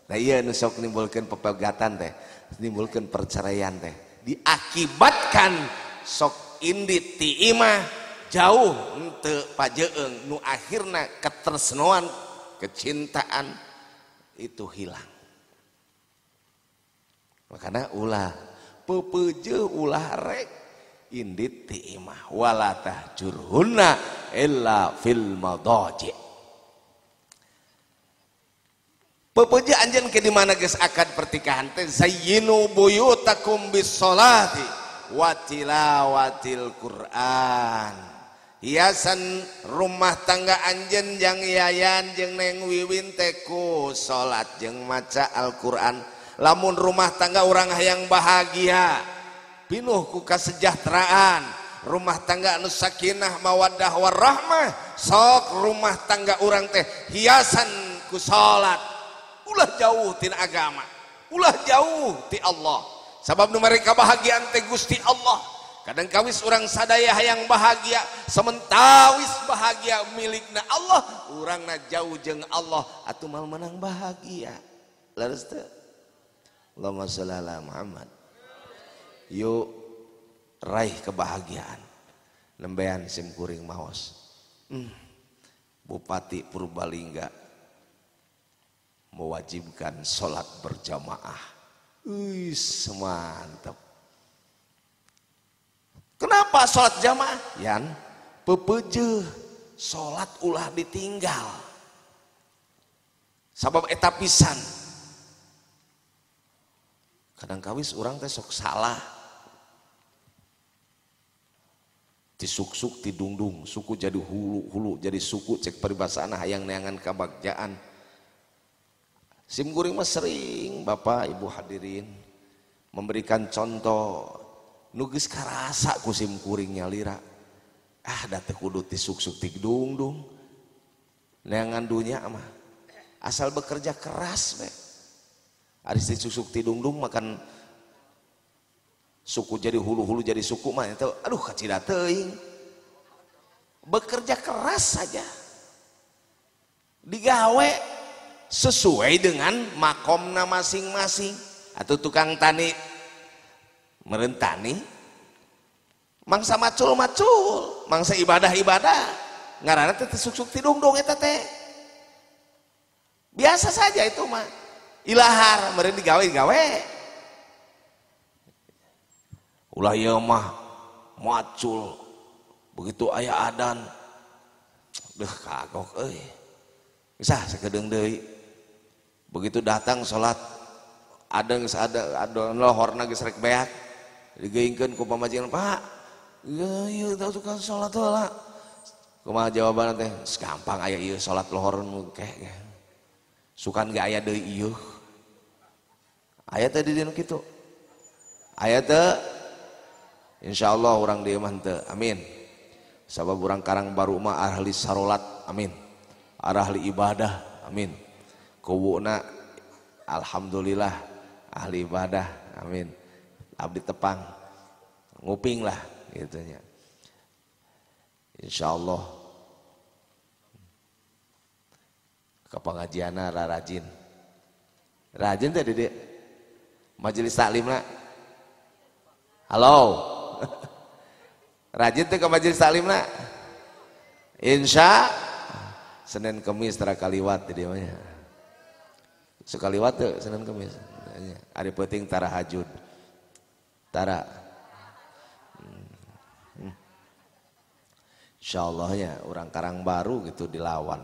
Da ieu nu sok nimbulkeun pepegatan teh. Nimbulkan perceraian teh. Diakibatkan sok indit ti imah jauh untuk pajeeng nu akhirnya ketersenuan kecintaan itu hilang. Makanya ulah pepeje ulah rek indit tiimah. Walatah jurhuna illa fil madaji pepeje anjen ke di mana geus akad pertikahan. Teh zayyinu buyutakum bis salati wa tilawatil qur'an. Hiasan rumah tangga Anjen yang yayan jeng neng wiwin teku salat jeng maca Alquran. Lamun rumah tangga orang yang bahagia pinuh ku kesejahteraan rumah tangga anu sakinah mawaddah warahmah sok rumah tangga orang teh hiasan ku salat ulah jauh tina agama. Ulah jauh ti Allah. Sabab nu mereka bahagia teh Gusti Allah. Kadang kawis orang sadaya hayang bahagia sementawis bahagia milikna Allah urangna jauh jeng Allah. Atuh mal menang bahagia. Leres teh? Allahumma sholli ala Muhammad. Yuk raih kebahagiaan. Lembean sim kuring maos. Hmm. Bupati Purbalingga. Mewajibkan sholat berjamaah Wis mantap Kenapa sholat jamaah? Yan, pepeje sholat ulah ditinggal. Sabab etapisan. Kadang kawis orang teh sok salah. Disuk-suk tidungdung, suku jadi hulu-hulu, jadi suku cek peribahasaan hayang neangan kabagjaan. Sim guring mah sering Bapak Ibu hadirin memberikan contoh. Nugis karasa kusim kuringnya lira. Ah date kudu tisuk-suk tik dung dung. Neangan dunya mah asal bekerja keras be. Ada tisuk-suk dung dung makan suku jadi hulu-hulu jadi suku mah itu aduh kacida teuing bekerja keras saja. Digawe sesuai dengan makomna masing-masing. Atau tukang tani merentani mangsa macul macul mangsa ibadah ibadah ngaranna teh suk-suk tidung-dung eta teh. Biasa saja itu mah. Ilahar meureun digawe gawe ulah ieu mah macul begitu ayah adan. Deh kagok euy. Bisa sakedeung deui begitu datang adeng ada ada lohorna geus rek beak digeingkeun ku pamajikan Pak iya iya tahu suka salat heula kumaha jawaban teh gampang aya ieu salat lohor nu keh sukan ge aya deui ieu. Aya teh di dieu kitu. Aya teh insyaallah urang dieu mah teu amin. Sabab orang karang baru mah ahli sarolat. Amin. Ahli ibadah. Amin kuwuna alhamdulillah ahli ibadah amin. Abdi tepang nguping lah gitunya. Insyaallah. Ke pengajiana rajin. Rajin tadi dia majelis taklim lah halo? Rajin tuh ke majelis taklim nak? Insya Senin Kemis tara kaliwat di dia sekaliwat tuh Senin Kemis. Ada penting tara hajud. Tara. Hmm. Insya Allah ya orang karang baru gitu dilawan.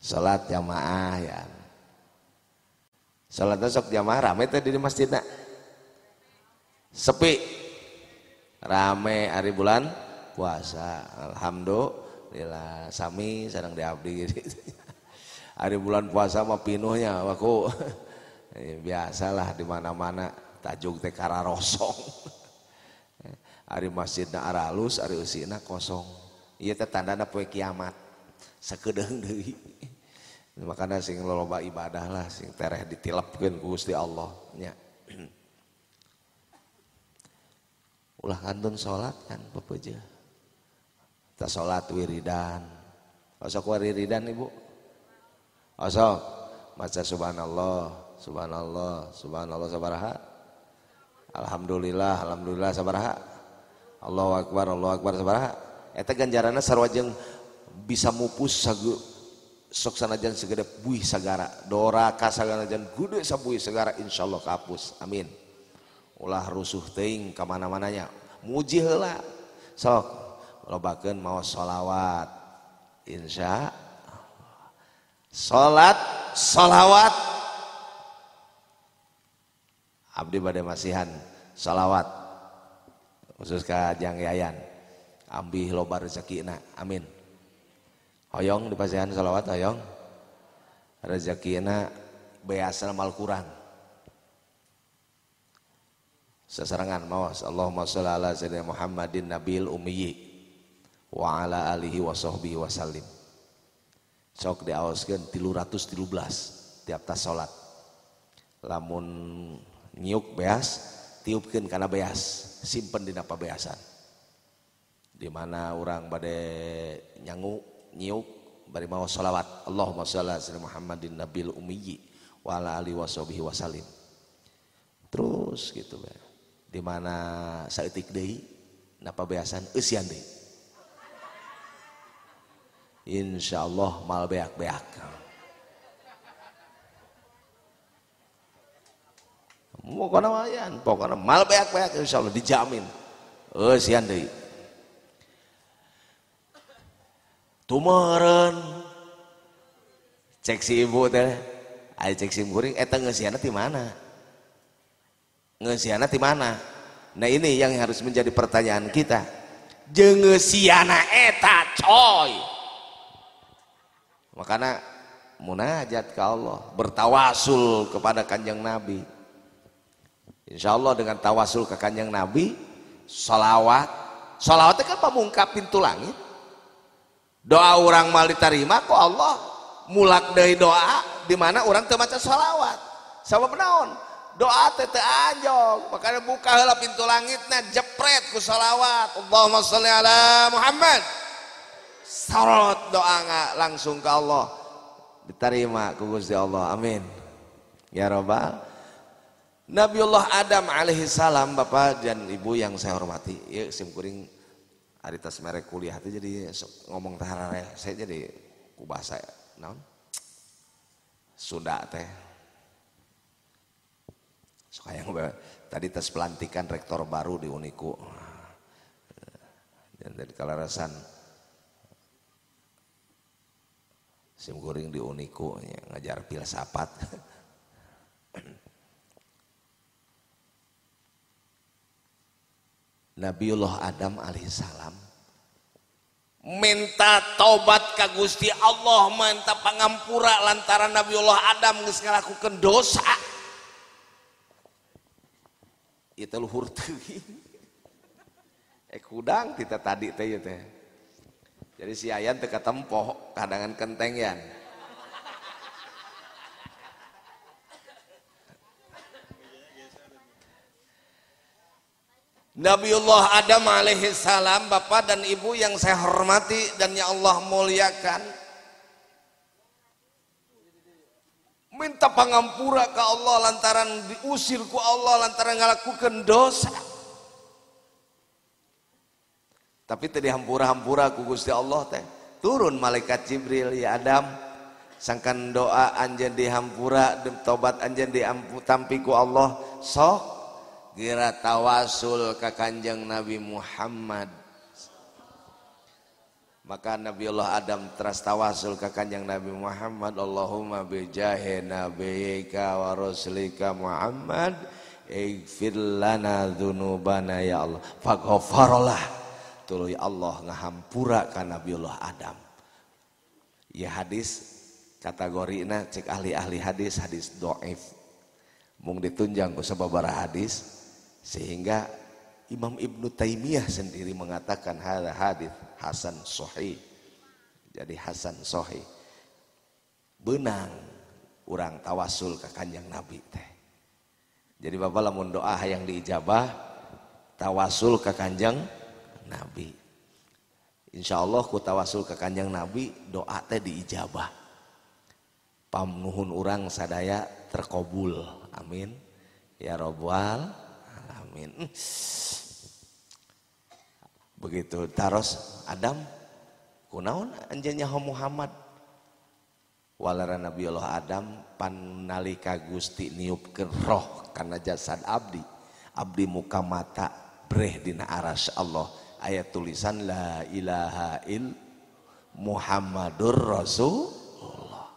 Salat jamaah ya. Salat besok jamaah rame tadi di masjid nak? Sepi. Rame hari bulan puasa. Alhamdulillah sami sedang diabdi hari bulan puasa mah pinuhnya aku biasalah di mana-mana tajuk teh rosong. Hari masjidna aralus hari usina kosong. Iya teh tandana poe kiamat sakedeung deui. Makanya sing loba ibadah lah sing tereh ditilapkeun ku Gusti Allah ulah kantun sholat kan pepeja tak sholat wiridan. Osok wiridan ibu? Osok maca subhanallah subhanallah subhanallah sabaraha. Alhamdulillah alhamdulillah sabaraha. Allahu akbar Allahu akbar sabaraha. Eta ganjarana sarwajeng bisa mupus sagu sok sanajan segede buih sagara. Dora kasaganajan gude sabuih segara insyaallah kapus. Amin. Ulah rusuh teing ke mana-mananya muji sok lobakeun mau sholawat. Insya sholat sholawat. Abdi bade masihan sholawat. Khusus ke jang yayan. Ambi loba rezekina amin. Hoyong di pasihan sholawat hoyong. Rezekina beasal mal kurang seserangan mawas. Allahumma sholli ala sayyidina Muhammadin nabil ummi wa ala alihi wa sahbihi wa sallim. Sok diaoskeun 313 tiap tas salat lamun nyiuk beas tiupkeun kana beas simpen dina pabeasan di mana orang bade nyangu nyiuk bari mau salawat Allahumma sholli ala Muhammadin nabil ummi wa ala alihi wa sahbihi wa sallim. Terus gitu be. Di mana saeutik deui napa beasan? Eusian deui insyaallah mal beak-beak. Pokoknya wayan pokoknya mal beak-beak insyaallah dijamin. Eusian deui. Tumeureun cek si ibu teh. Aya cek si kuring. Eta ngeusianna di mana? Ngesiana di mana? Nah ini yang harus menjadi pertanyaan kita. Jengesiana eta coy makanya munajat ke Allah bertawasul kepada kanjeng Nabi. Insya Allah dengan tawasul ke kanjeng Nabi salawat salawat itu kan pemungkap pintu langit. Doa orang mal diterima kok Allah mulak dari doa di mana orang terbaca salawat sama naon doa tete anjong. Makanya buka lah pintu langitnya jepret ku salawat Allahumma sholli ala Muhammad sarot doa nggak langsung ke Allah diterima ku Gusti Allah amin ya robbal Nabiullah Adam alaihi salam Bapak dan Ibu yang saya hormati. Ya sim kuring hari merek kuliah itu jadi ngomong taharare saya jadi ku bahasa naon? Sunda teh. Suka yang tadi tes pelantikan rektor baru di Uniku. Dan dari kalarasan sim kuring di Uniku ya, ngajar filsafat. Nabiullah Adam alaihissalam minta taubat ka Gusti Allah minta pangampura lantaran Nabiullah Adam geus ngalakukeun dosa. Itu luhur teuing. Eh kudang kita tadi teh teh jadi si ayan teu katempoh kadangan kenteng yan Nabiullah Adam alaihi salam Bapak dan Ibu yang saya hormati dan ya Allah muliakan minta pangampura ke Allah lantaran diusir ku Allah lantaran ngalakukan dosa tapi tadi hampura-hampura ku Gusti Allah teh. Turun malaikat Jibril ya Adam sangkan doa anjen dihampura tobat anjen ditampi ku Allah. Sok gira tawasul ke kanjeng Nabi Muhammad. Maka Nabi Allah Adam teras tawasul ke kanjeng Nabi Muhammad Allahumma bijahe nabiyika wa rasulika Muhammad ighfir lana dhunubana ya Allah. Faghfaralah tuluy ya Allah ngahampura ka Nabi Allah Adam ya hadis kategorina cek ahli-ahli hadis hadis doif mung ditunjang ku sababaraha hadis sehingga Imam Ibnu Taimiyah sendiri mengatakan hada hadis hasan sahih. Jadi hasan sahih. Benang orang tawasul ke kanjeng Nabi teh. Jadi Bapak lamun doa yang diijabah tawasul ke kanjeng Nabi. Insya Allah ku tawasul ke kanjeng Nabi doa teh diijabah. Pamnuhun orang sadaya terkobul. Amin. Ya Robbal amin begitu taros Adam kunaon anjanya Muhammad walara Nabi Allah Adam panalika Gusti niup roh karena jasad abdi abdi muka mata breh dina aras Allah ayat tulisan la ilaha il Muhammadur Rasulullah.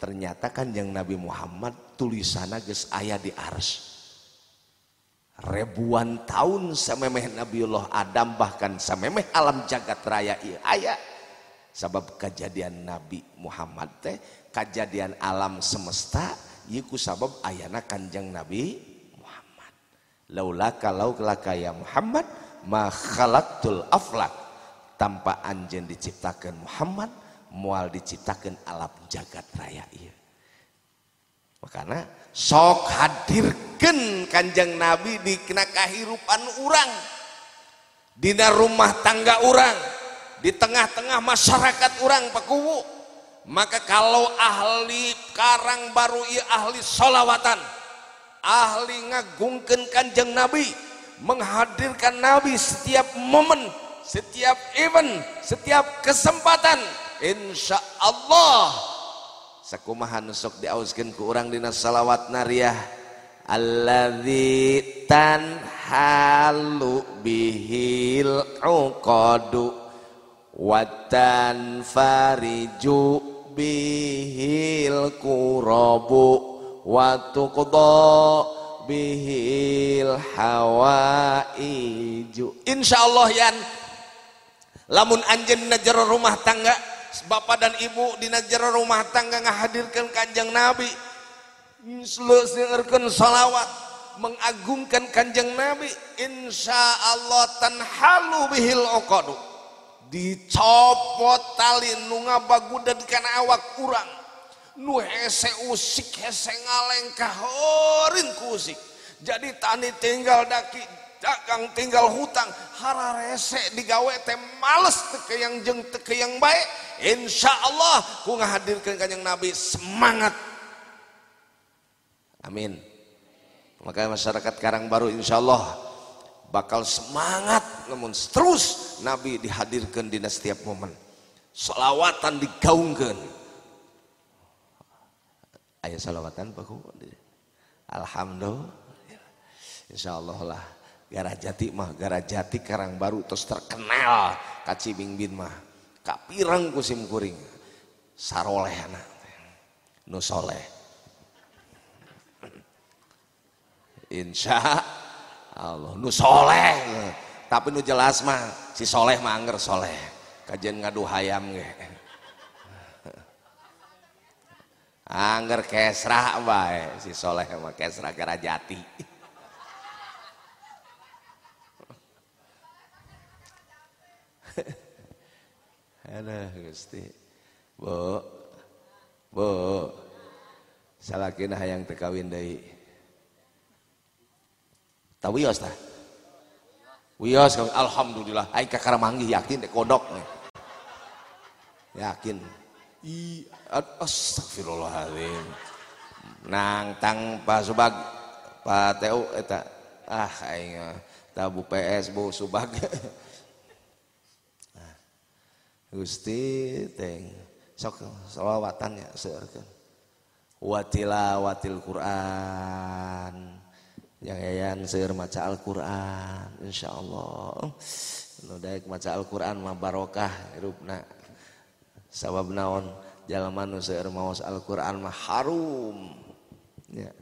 Ternyata kan yang Nabi Muhammad tulisannya geus ayat di ars. Ribuan tahun samemeh Nabiullah Adam bahkan samemeh alam jagat raya iya ayah sabab kejadian Nabi Muhammad teh kejadian alam semesta yiku sabab ayana kanjeng Nabi Muhammad. Laula kalau laka ya Muhammad ma khalaqtul aflak. Tanpa anjen diciptakan Muhammad mual diciptakan alam jagat raya iya. Makanya sok hadirkan kanjeng Nabi di kena kahirupan orang dina rumah tangga orang di tengah-tengah masyarakat orang pakuwu maka kalau ahli karang baru ia ahli solawatan ahli ngagungkan kanjeng Nabi menghadirkan Nabi setiap momen setiap event setiap kesempatan. Insya Allah sakumaha nusuk diauskeun ku urang dina salawat nariyah alladzi tanhalu bihil uqadu wa tanfariju bihil kurabu wa tuqda bihil hawaiju. Insyaallah yan. Lamun anjeun jero rumah tangga bapak dan ibu di negara rumah tangga menghadirkan kanjeng Nabi. Selesaikan salawat mengagungkan kanjeng Nabi. Insya Allah tanhalu bihil okadu dicopot tali nunga baguda di kana awak kurang nu hese usik hese ngalengkah horin ku usik. Jadi tani tinggal daki dagang tinggal hutang hara rese digawe teh males teke yang jeng teke yang baik insya Allah ku ngahadirkan kanyang nabi semangat. Amin. Maka masyarakat Karang Baru insya Allah bakal semangat namun terus nabi dihadirkan di setiap momen. Selawatan digaungkan ayat salawatan Pak Alhamdulillah. Insya Allah lah. Garajati mah Garajati Karang Baru terus terkenal. Kacibing bin mah. Kapirang kusim kuring. Saroleh anak. Nu soleh. Insya Allah nu soleh. Tapi nu jelas mah si soleh mah anger soleh. Kajian ngadu hayam ge anger kesrah bae si soleh mah kesrah garajati Aduh Gusti. Bu. Bu. Salakina hayang teu kawin deui. Tawios tah? Wios alhamdulillah ai kakara manggih yakin dek kodok. Yakin. I astagfirullahaladzim. Nang tang Pak Subag, Pak TU eta. Eh, ah aing eh, tabu PS Bu Subag. nah, Gusti teng sok selawatan ya seurkeun. Watila watil Quran. Yang yayan seueur maca Al-Qur'an insyaallah. Nu daek maca Al-Qur'an mah barokah hirupna. sabab naon? Jalma nu seueur maos Al-Qur'an mah harum. Ya.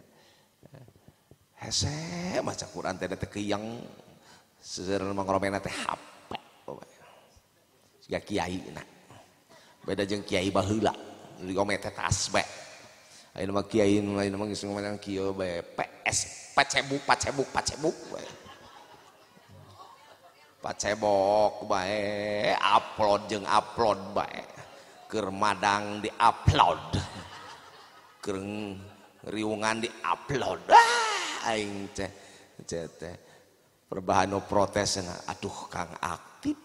Hese maca Qur'an teh teh keyang seueur mangromena teh hape. siga kiai na. Beda jeung kiai baheula. Di gome teh tasbe ayeuna mah kiai nu lain mah geus ngomongna kieu bae PS pacebuk pacebuk pacebuk pacebok bae upload jeung upload bae keur madang di upload. Keur riungan di upload. Ah aing teh teh perubahan no protes aduh kang aktif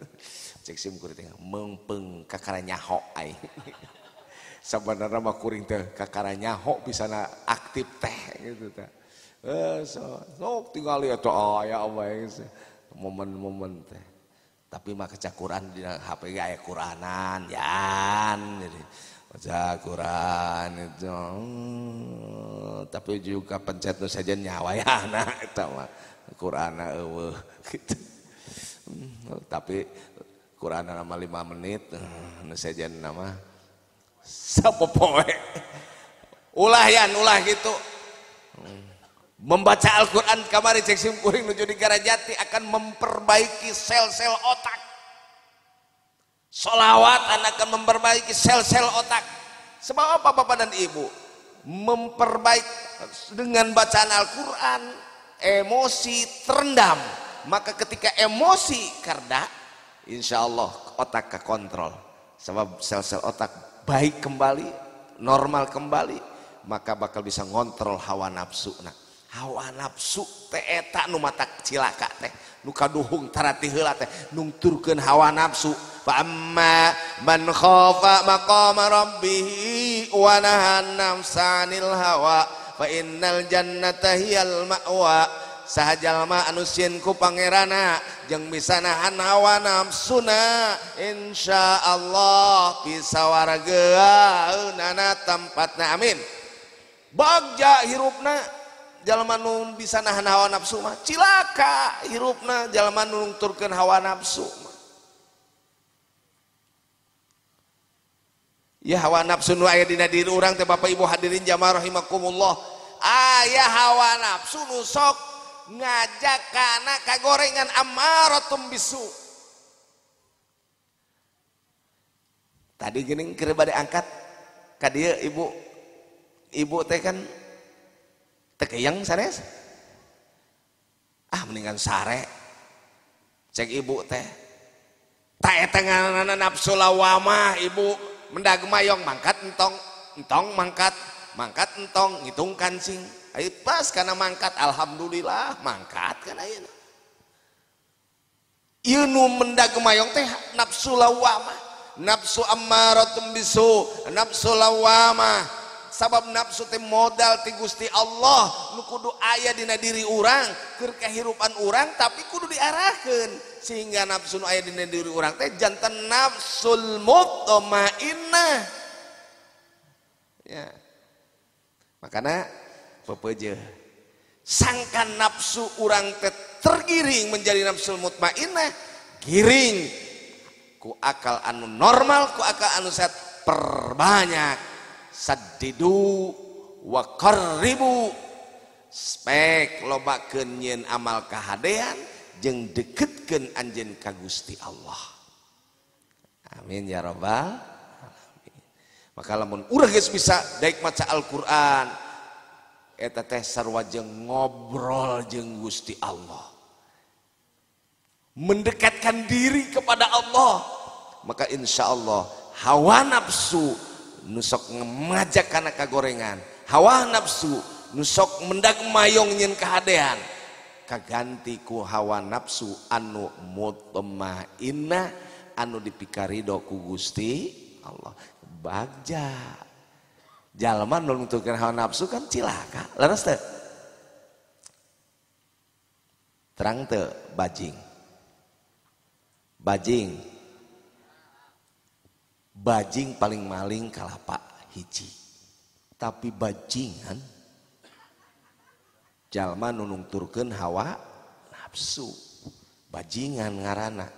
cek sim kuring teh. Mengpeng kakara nyaho ai sebenarnya mah kuring teh kakara nyaho bisa na aktif teh gitu teh. Eh so sok tinggal ya tuh oh ya Allah momen-momen teh tapi mah maka Quran di HP gaya Quranan ya jadi baca Quran itu. Hmm, tapi juga pencet nu saja nyawa ya anak itu mah. Quran eueuh gitu. Hmm, tapi Quran nama lima menit eh, nu saja nama sapopoe. Ulah yan ulah gitu. Hmm. Membaca Al-Quran kamari cek sim kuring nuju di Garajati akan memperbaiki sel-sel otak. Solawat akan memperbaiki sel-sel otak. Sebab apa bapak dan ibu? Memperbaik dengan bacaan Al-Quran emosi terendam. Maka ketika emosi karena insya Allah otak ke kontrol. Sebab sel-sel otak baik kembali normal kembali maka bakal bisa ngontrol hawa nafsu nah hawa nafsu teh eta nu mata cilaka teh nu kaduhung tarati heula teh nungturkeun hawa nafsu. Fa amma man khafa maqama rabbih wa nahan nafsanil hawa fa innal jannata hiyal ma'wa. Saha jalma anu ku pangerana jeung bisa nahan hawa nafsuna insyaallah bisa warga nana tempatna amin. Bagja hirupna. Jalma nu bisa nahan hawa nafsu mah. Cilaka hirupna jalma nu turkeun hawa nafsu Ya hawa nafsu nu aya dina diri urang teh Bapak Ibu hadirin jamaah rahimakumullah. Aya hawa nafsu nu sok ngajak kana kagorengan amaratum bisu. Tadi gini kira bade angkat kadia ibu ibu teh kan tekeyang sanes ah mendingan sare. Cek ibu teh. Tak tengah nafsu lawamah ibu. Mendag mayong mangkat entong. Entong mangkat. Mangkat entong ngitung kancing. Ayo pas karena mangkat alhamdulillah mangkat kan ayo. Ieu nu mendag mayong teh nafsu lawamah, nafsu ammaratum bisu, nafsu lawamah. sabab nafsu tim modal ti Gusti Allah. Nu kudu ayah dina diri urang keur kehirupan urang tapi kudu diarahkan sehingga nafsu nu ayah dina diri urang teh jantan nafsul mutmainnah. Ya. Makanya pepeje. Sangkan nafsu urang teh tergiring menjadi nafsul mutmainnah giring. Ku akal anu normal ku akal anu set perbanyak. saddidu wa qarribu spek lobakeun nyeun amal kahadean jeung deketkeun anjeun ka Gusti Allah. Amin ya robbal maka lamun urang geus bisa daek maca Al-Qur'an eta teh sarua jeung ngobrol jeung Gusti Allah. Mendekatkan diri kepada Allah maka insya Allah hawa nafsu nusok ngemajak karena kagorengan. Hawa nafsu nusok mendak mayong nyen kehadean kaganti ku hawa nafsu anu mutmainnah anu dipikarido ku Gusti Allah. Bagja. Jalma nu nuturkeun hawa nafsu kan cilaka. Leres teu terang teu bajing. Bajing bajing paling maling kalapa hiji. Tapi bajingan jalma nunung turken hawa nafsu. Bajingan ngarana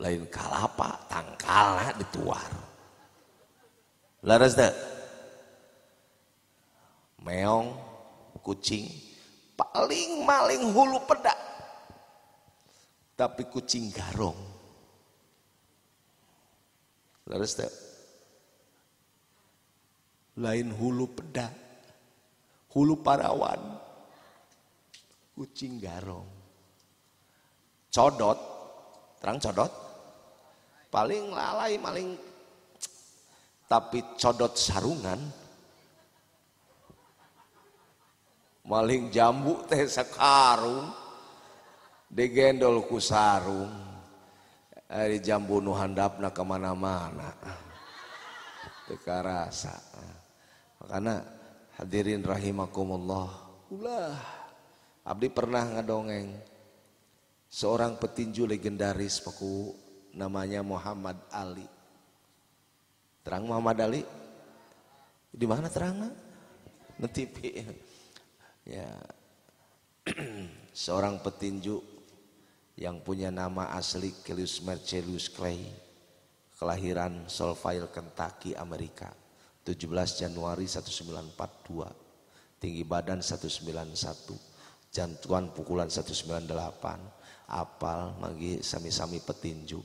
lain kalapa tangkalna dituar. Laras deh meong kucing paling maling hulu pedak. Tapi kucing garong Laras Lain hulu peda, hulu parawan, kucing garong, codot, terang codot, paling lalai maling, tapi codot sarungan, maling jambu teh sakarung, digendol ku sarung, Ari jambu nu handapna ke mana-mana. Teka rasa makanya hadirin rahimakumullah. Ulah abdi pernah ngadongeng seorang petinju legendaris paku namanya Muhammad Ali. Terang Muhammad Ali? Di mana terang netipi ya. Seorang petinju yang punya nama asli Kelius Marcellus Clay kelahiran Solville Kentucky Amerika 17 Januari 1942 tinggi badan 191 jantuan pukulan 198 apal magi sami-sami petinju.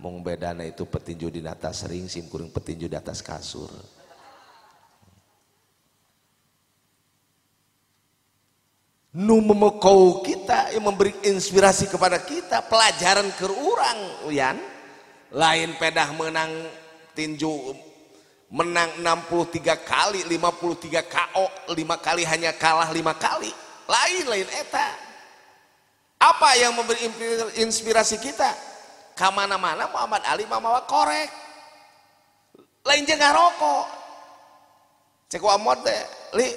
Mong bedana itu petinju di atas ring sim kuring petinju di atas kasur nu memekau kita yang memberi inspirasi kepada kita pelajaran ke orang Uyan. Lain pedah menang tinju menang 63 kali 53 KO 5 kali hanya kalah 5 kali. Lain-lain eta. Apa yang memberi inspirasi kita? Kamana-mana Muhammad Ali mamawa korek. Lain jangan rokok cek deh li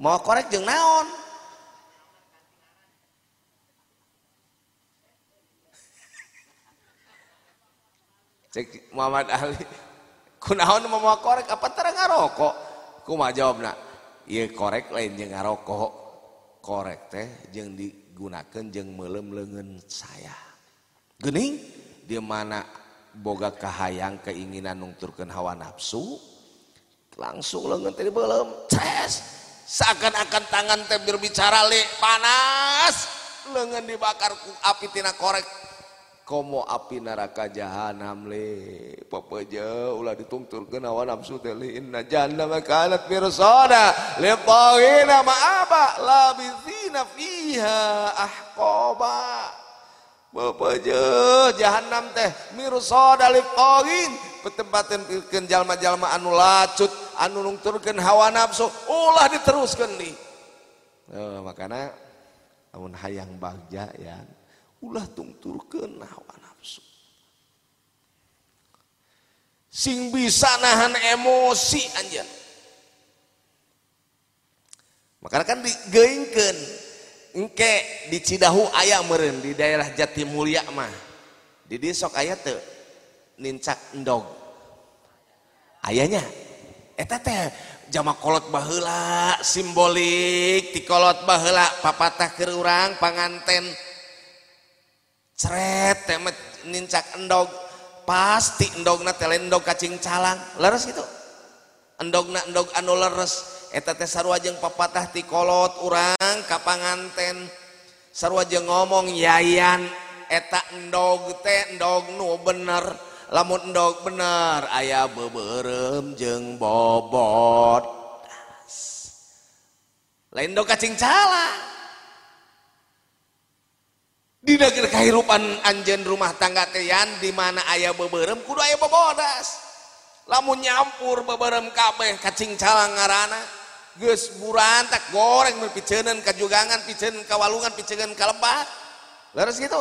mau korek jeung naon? Cek Muhammad Ali. Kunaon mau korek? Apa terang ngarokok? Kuma jawab nak iya korek lain jeung ngarokok. Korek teh jeung digunakan jeung melem lengan saya. Gening di mana boga kahayang keinginan nungturkan hawa nafsu langsung lengan tadi belum ces! seakan-akan tangan teh berbicara le panas. Lengan dibakar ku api tina korek. Komo api neraka jahanam le. Pepeje ulah ditungturkeun hawa nafsu teh li inna jahannama kanat mirsada li taghina ma'aba labizina fiha ahqaba. Pepeje jahanam teh mirsada li taghina petempatan pikeun jalma-jalma anu lacut. anu nungturkeun hawa nafsu ulah diteruskeun nih oh, eh, makanya amun hayang bagja ya ulah tungturkeun hawa nafsu. Sing bisa nahan emosi anjir makanya kan digeingkeun engke di Cidahu aya meureun di daerah Jati Mulia mah. Di sok aya teu nincak endog. Ayahnya Eh, eta teh jama kolot baheula simbolik ti kolot baheula papatah keur urang panganten. Ceret temet nincak endog pasti endogna teh telendog kacing calang. Leres gitu. Endogna endog anu leres. Eh, eta teh sarua jeung papatah ti kolot urang ka panganten. Sarua jeung ngomong yayan eta endog teh endog nu bener. Lamun endog bener aya beberem jeung bobot lain endog kacing calang di negeri kehidupan anjen rumah tangga teyan di mana ayah beberem kudu ayah bebodas lamun nyampur beberem kabeh kacing calang ngarana geus buran tak goreng piceuneuh kajugangan piceuneuh kawalungan piceuneuh kalebak leres gitu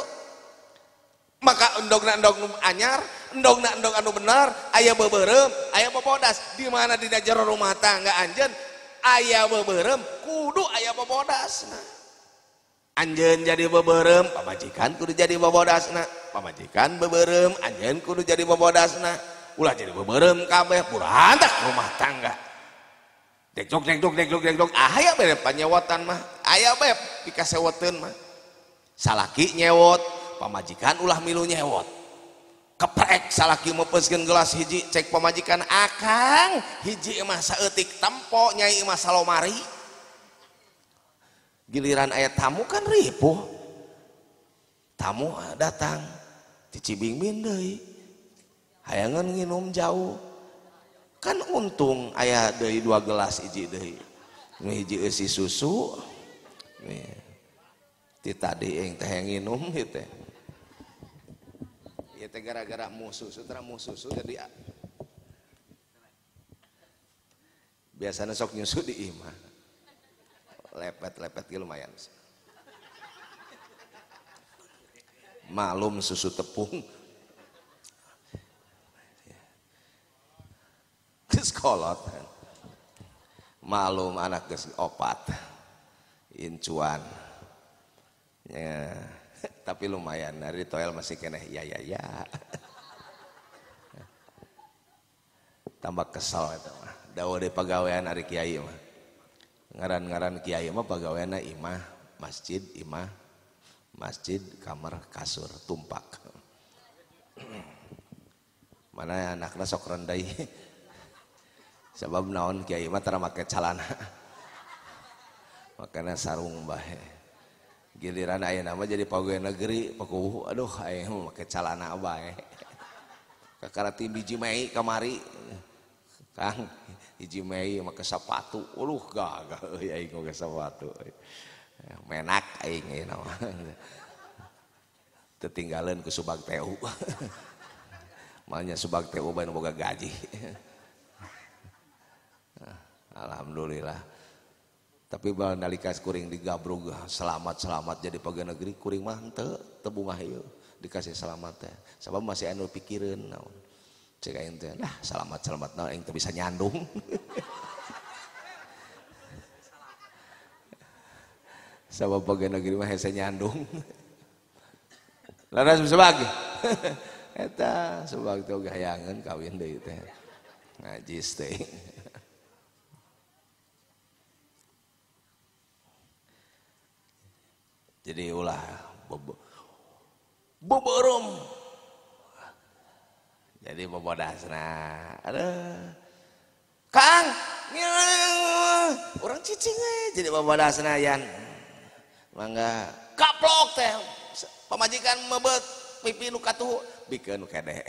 maka endogna endog anyar endong na endong anu benar ayah beberem ayah bobodas. Di mana di jero rumah tangga anjen ayah beberem kudu ayah bobodas nah. anjen jadi beberem pamajikan kudu jadi bobodas nah. pamajikan beberem anjen kudu jadi bobodas nah. ulah jadi beberem kabeh purantak rumah tangga. Dekdok dekdok dekdok dekdok ah ya beb panyewatan mah. Ayah beb pika sewetin mah. Salaki nyewot pamajikan ulah milu nyewot. keprek salaki mepeskeun gelas hiji cek pemajikan akang ah, hiji mah saeutik tempo nyai mah salomari. Giliran ayat tamu kan ripuh. Tamu ah, datang dicibing bindai hayangan nginum jauh. Kan untung ayah dari dua gelas hiji deui. Nu hiji eusi susu. Nih ti tadi yang teh nginum gitu teh. Teh gara-gara musuh sutra musuh jadi biasanya sok nyusu di imah lepet-lepet lumayan malum susu tepung. Sekolot malum anak ges opat. Incuan. Ya tapi lumayan dari toel masih kena ya ya ya. Tambah kesal itu mah. Dawa di pegawaian hari kiai mah. Ngaran-ngaran kiai mah pegawainya imah masjid imah masjid kamar kasur tumpak. Mana anaknya sok rendai. Sebab naon kiai mah tara make calana. Makanya sarung bahe giliran aya nama jadi pegawai negeri pakuh aduh aya make calana bae. Kakarati biji mei kamari. Kang hiji Mei make sepatu uluh euy aing make sepatu menak aing ieu mah tetinggalan ku subag teu. Malnya subag teu bae boga gaji. Alhamdulillah tapi bal nalika kuring digabrug selamat-selamat jadi pegawai negeri kuring mah henteu teu bungah ieu dikasih selamat teh. Sabab masih anu pikireun naon. Cek aing teh, nah selamat-selamat nah aing bisa nyandung. Sabab pegawai negeri mah hese nyandung. Laras sebagi. Eta sebagi teh gayangan kawin deui teh. Najis teh. Jadi ulah boborom jadi bobodasna aduh kang orang cicing jadi bobodasna yan. Mangga kaplok teh. Pemajikan mebet pipi nu katuh bikeun kede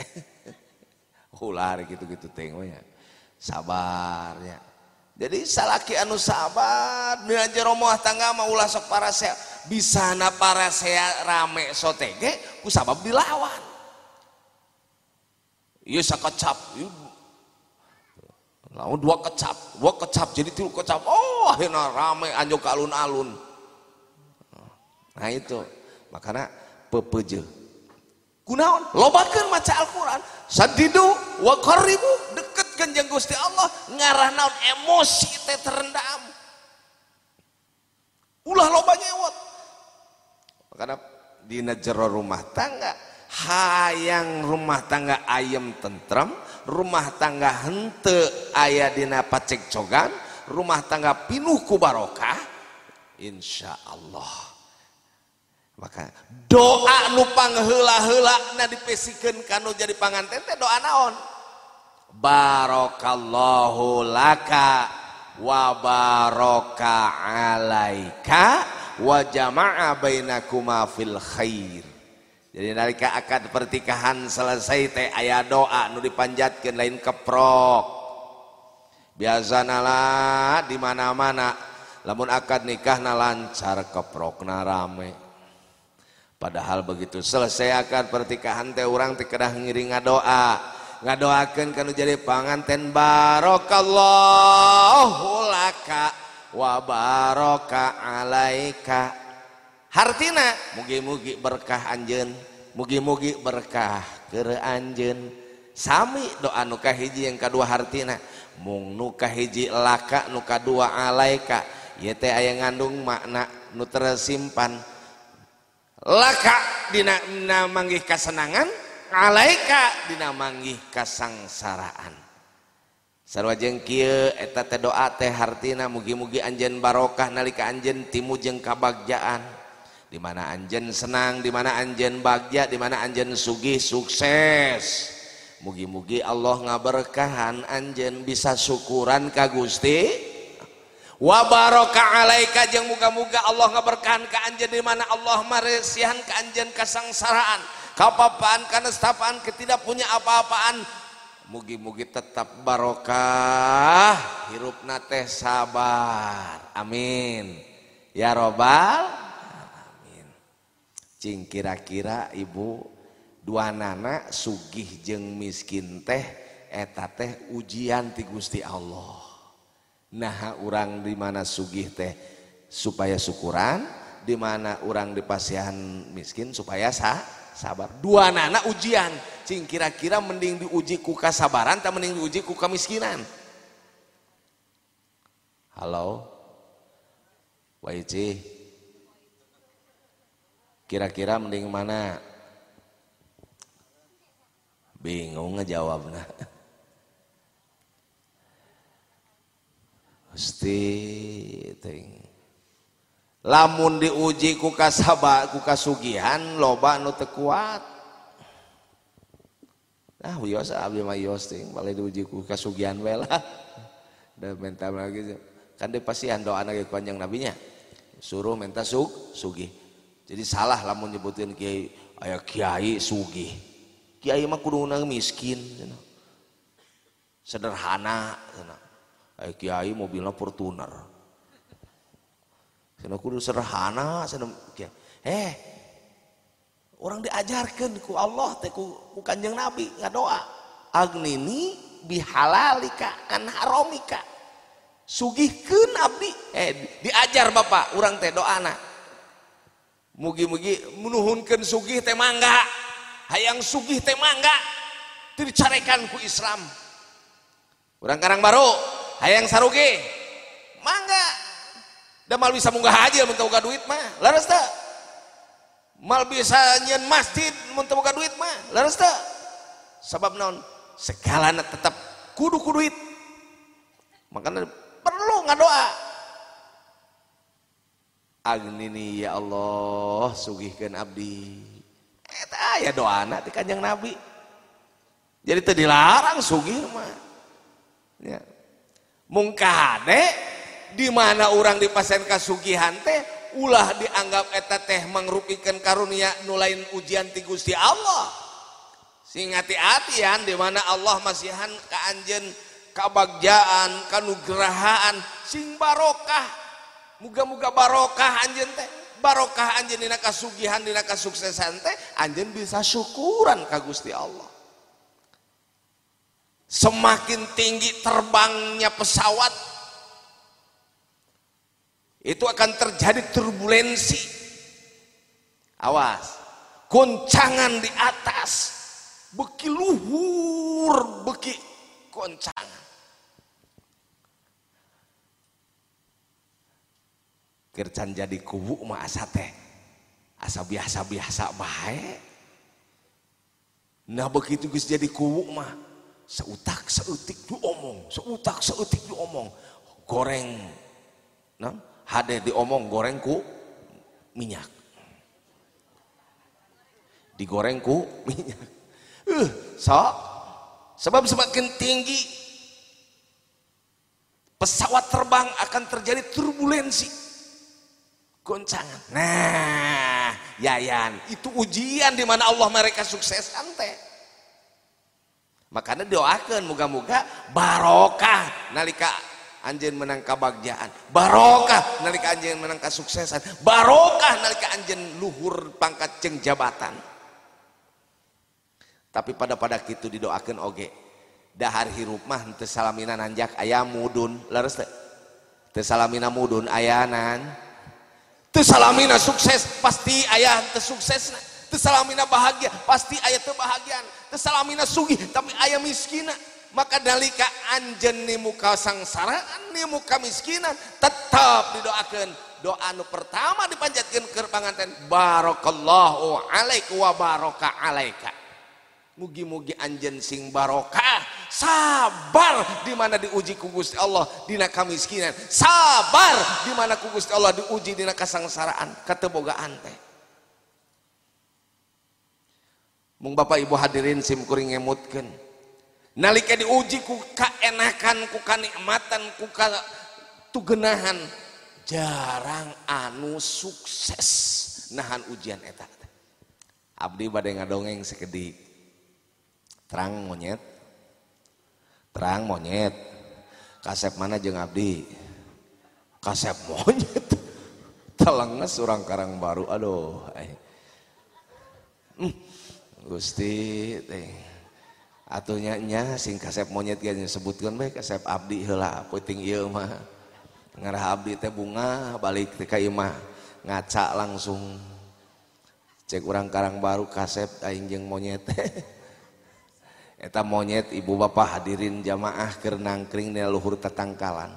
ular gitu-gitu tengoknya sabarnya jadi salaki anu sabar jero rumah tangga mah ulah sok para saya bisa na para saya rame sotege ku sabab dilawan. Iya sakecap iya. lalu dua kecap dua kecap jadi tilu kecap. Oh akhirnya rame anjok alun-alun. Nah itu. Makanya pepeje. Kunaon? Lobakeun maca Al-Qur'an. Sadidu wa qaribu disebutkan yang Gusti Allah ngarah naon emosi teh terendam. Ulah loba nyewot. Karena dina jero rumah tangga hayang rumah tangga ayam tentrem rumah tangga hente ayah dina pacekcogan rumah tangga pinuh ku barokah insya Allah maka doa nupang hela-hela na dipesikan kanu jadi panganten teh doa naon? Barakallahu laka wa baraka alaika wa jama'a bainakuma fil khair. Jadi nalika akad pertikahan selesai teh ayah doa nu dipanjatkan lain keprok. Biasa nala di mana mana lamun akad nikah na lancar keprok na rame. Padahal begitu selesai akad pertikahan teh orang teh kedah ngiring nggak doakan kalau jadi panganten Barokaallahulaka wabaroka alaika. Hartina mugi-mugi berkah Anjen mugi-mugi berkah ke Anjen Sami doa nukah hiji yang kedua hartina. Mung nukah hiji laka nuka dua alaika. Yete aya ngandung makna nu tersimpan. Laka dina manggih kasenangan ngalaika dinamangi kasangsaraan. Sarwajeng kieu eta teh doa teh hartina mugi-mugi anjen barokah nalika anjen timu jeung kabagjaan di mana anjen senang di mana anjen bagja di mana anjen sugih sukses. Mugi-mugi Allah ngaberkahan anjen bisa syukuran ka Gusti. Wabaroka alaika jeung muga-muga Allah ngaberkahan ka anjen di mana Allah maresihan ka anjen kasangsaraan. kapapaan kanestapaan stafan ketidak punya apa-apaan. Mugi-mugi tetap barokah hirup teh sabar. Amin. Ya robbal amin cing kira-kira ibu dua nana sugih jeng miskin teh eta teh ujian ti Gusti Allah. Nah orang dimana sugih teh supaya syukuran dimana orang dipasihan miskin supaya sah sabar. Dua nana ujian. Cing kira-kira mending diuji ku kasabaran tak mending diuji ku kemiskinan. Halo? Waici kira-kira mending mana? Bingung ngejawabnya. Gusti ting lamun diuji ku kasaba ku kasugihan loba nu teu kuat. Nah wios abi mah wios ting. Balik diuji ku kasugihan we lah. Da mental lagi kan dia pasihan doa lagi panjang nabinya. Suruh minta sug sugih. Jadi salah lah menyebutkan kiai ayah kiai sugi kiai mah kudu miskin sederhana ayah kiai mobilnya Fortuner sana kudu sederhana sana eh orang diajarkan ku Allah teh ku, ku kanjeng Nabi ngadoa agnini bihalalika an haromika. Sugihkeun abdi. Eh diajar bapak orang teh doana. Mugi-mugi menuhunkan sugih teh mangga. Hayang sugih teh mangga. Dicarekan ku Islam. Orang karang baru hayang sarugi mangga dan mal bisa munggah haji mun boga duit mah. Laras teh mal bisa nyen masjid mun boga duit mah. Laras teh sebab naon? Segala tetap kudu ku duit. Makanya perlu ngadoa agnini ya Allah sugihkan abdi. Eta ya doa nanti kanjeng nabi. Jadi tadi larang sugih mah. Ya. Mungkade di dimana orang dipasen Kasugihan teh ulah dianggap eta teh mengrupikan karunia nulain ujian ti Gusti Allah. Sing hati-hatian dimana Allah masihan ka anjeun kabagjaan kanugrahaan sing barokah. Muga-muga barokah Anjen teh. Barokah Anjen dina kasugihan dina kasuksesan teh Anjen bisa syukuran ka Gusti Allah. Semakin tinggi terbangnya pesawat itu akan terjadi turbulensi. Awas. Goncangan di atas. Beki luhur beki goncangan. Kercan jadi kubu mah asa teh. Asa biasa-biasa baik nah begitu guys jadi kubu mah seutak seutik diomong seutak seutik diomong. Goreng nah hade diomong goreng ku minyak digoreng ku minyak uh, so sebab semakin tinggi pesawat terbang akan terjadi turbulensi goncangan. Nah, yayan, itu ujian di mana Allah mereka sukses ante. Makanya doakan moga-moga barokah nalika Anjing menang kebagjaan barokah nalika anjing menang kesuksesan barokah nalika anjing luhur pangkat ceng jabatan. Tapi pada pada itu didoakan oge. Dahar hirup mah tesalamina nanjak ayam mudun. Leres tesalamina mudun ayanan tesalamina sukses pasti ayah tesukses tesalamina bahagia pasti ayah tebahagiaan tesalamina sugih tapi ayah miskinah maka dalika Anjen ni muka sangsaraan ni muka miskinan tetap didoakan doa nu pertama dipanjatkan ke panganten barokallahu alaikum wa baraka alaika. Mugi-mugi Anjen sing barokah sabar dimana diuji ku Gusti Allah dina kamiskinan. Sabar dimana ku Gusti Allah diuji dina kasangsaraan katebogaan teh mung Bapak Ibu hadirin sim kuring ngemutkeun. nalika diuji ku kaenakan ku kanikmatan ku ka tugenahan jarang anu sukses nahan ujian eta. Abdi bade ngadongeng sekedik terang monyet. Terang monyet. Kasep mana jeng abdi? Kasep monyet. Telenges orang karang baru. Aduh eh. hmm. gusti teh. Atunya nya sing kasep monyet gak sebutkan baik kasep abdi hela puting iya mah. Ngarah abdi teh bunga balik teh ka mah. Ngaca langsung. Cek orang karang baru kasep aing jeung monyet. Eta monyet ibu bapak hadirin jamaah keur nangkring dina luhur tatangkalan.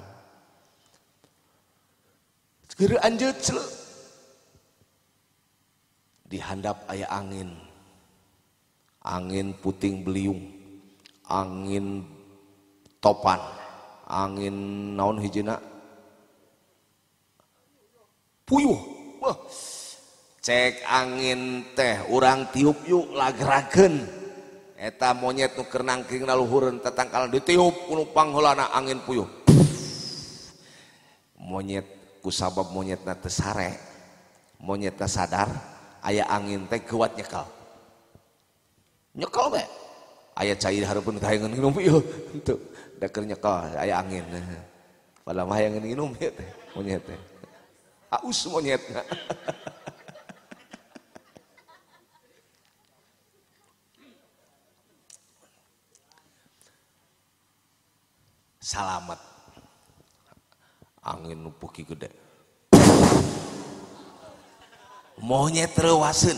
Keur anjeut di handap aya angin. Angin puting beliung angin topan angin naon hijina puyuh. Wah. cek angin teh orang tiup yuk lagragen eta monyet nu keur nangkring luhureun tatangkalan ditiup ku pangholana angin puyuh. Monyet ku sabab monyetna teu sare monyetna sadar aya angin teh kuat nyekel nyekel bae aya cai hareupeun kahayangan nginum ieu henteu da keur nyekel aya angin. Pada mah hayang nginum ieu teh monyet teh aus monyetna salamet angin nupuki gede. Monyet rewasen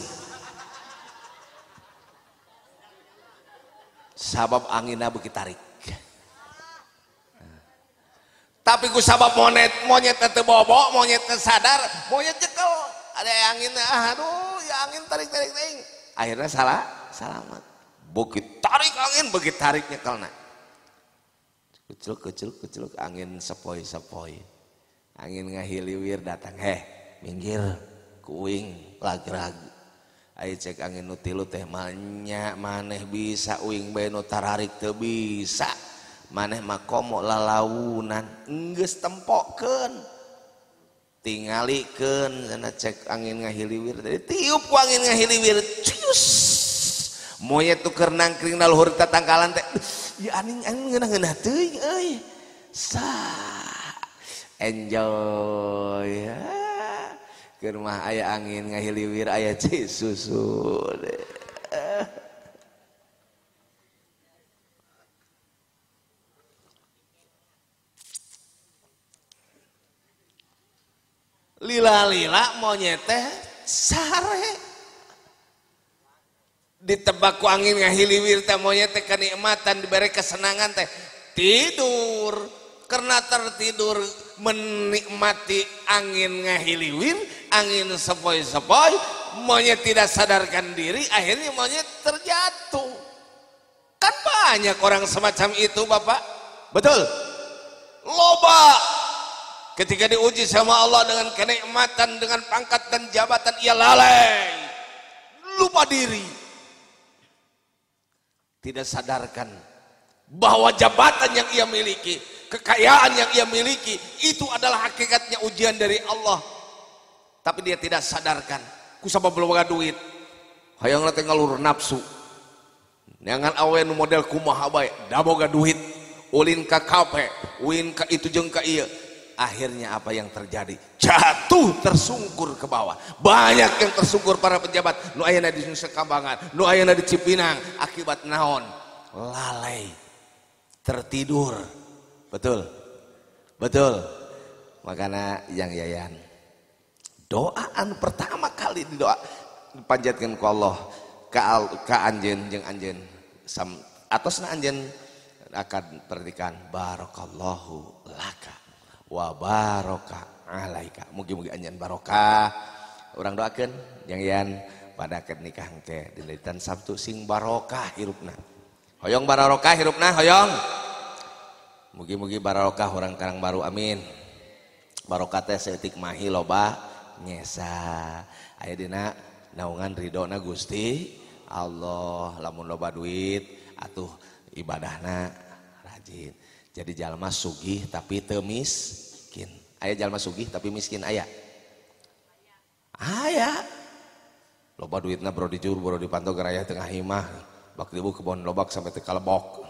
sabab anginna beki tarik. Tapi ku sabab monyet monyet teu bobo monyet sadar monyet jekel ada angin ah, aduh ya angin tarik tarik tarik. Akhirnya salah selamat bukit tarik angin bukit tarik nyekelna. Kecil kecil kecil angin sepoi sepoi. Angin ngahiliwir datang heh minggir kuing lagu-lagu Ayo cek angin nu tilu teh manya maneh bisa uing bae nu tararik teu bisa. Maneh mah komo lalaunan enggeus tempokeun. Tingalikeun cenah cek angin ngahiliwir tadi tiup ku angin ngahiliwir. Cius. Moye tuker nangkring na luhur tatangkalan teh. Ya aning aning ngeunah-ngeunah teuing euy. sa Enjoy. Ya. Ke rumah ayah angin ngahiliwir ayah cik susu. Lila-lila monyet teh sare. Ditebak ku angin ngahiliwir teh monyet teh kenikmatan diberi kesenangan teh. Tidur karena tertidur menikmati angin ngahiliwir angin sepoi-sepoi monyet tidak sadarkan diri akhirnya monyet terjatuh. Kan banyak orang semacam itu bapak. Betul. Loba. Ketika diuji sama Allah dengan kenikmatan dengan pangkat dan jabatan ia lalai. Lupa diri. Tidak sadarkan bahwa jabatan yang ia miliki, kekayaan yang ia miliki itu adalah hakikatnya ujian dari Allah. Tapi dia tidak sadarkan. Kusaba belum ada duit. Hayang nanti ngalur nafsu. Jangan awen model kumaha bae, da boga duit. Ulin ka kape, ulin ka itu jeung ka iya akhirnya apa yang terjadi jatuh tersungkur ke bawah banyak yang tersungkur para pejabat nu ayana di Kambangan nu ayana di Cipinang akibat naon lalai tertidur betul. Betul. Makanya yang yayan doaan pertama kali di doa panjatkan ke Allah ke, ke anjen jeng anjen sam atasna anjen akan perdikan barakallahu laka wa barokah alaika. Mugi-mugi anjan barokah. Orang doakan yang yan pada nikah teh dilitan Sabtu sing barokah hirupna. Hoyong barokah hirupna hoyong mugi-mugi barokah orang Karang baru amin. Barokah teh setik mahi loba nyesa. Aya dina naungan ridona Gusti Allah. Lamun loba duit atuh ibadahna rajin. Jadi jalma sugih tapi temiskin aya jalma sugih tapi miskin aya? Aya. Loba duitna bro dijur bro dipantau geraya tengah himah. Bak dibu kebon lobak sampai tekalebok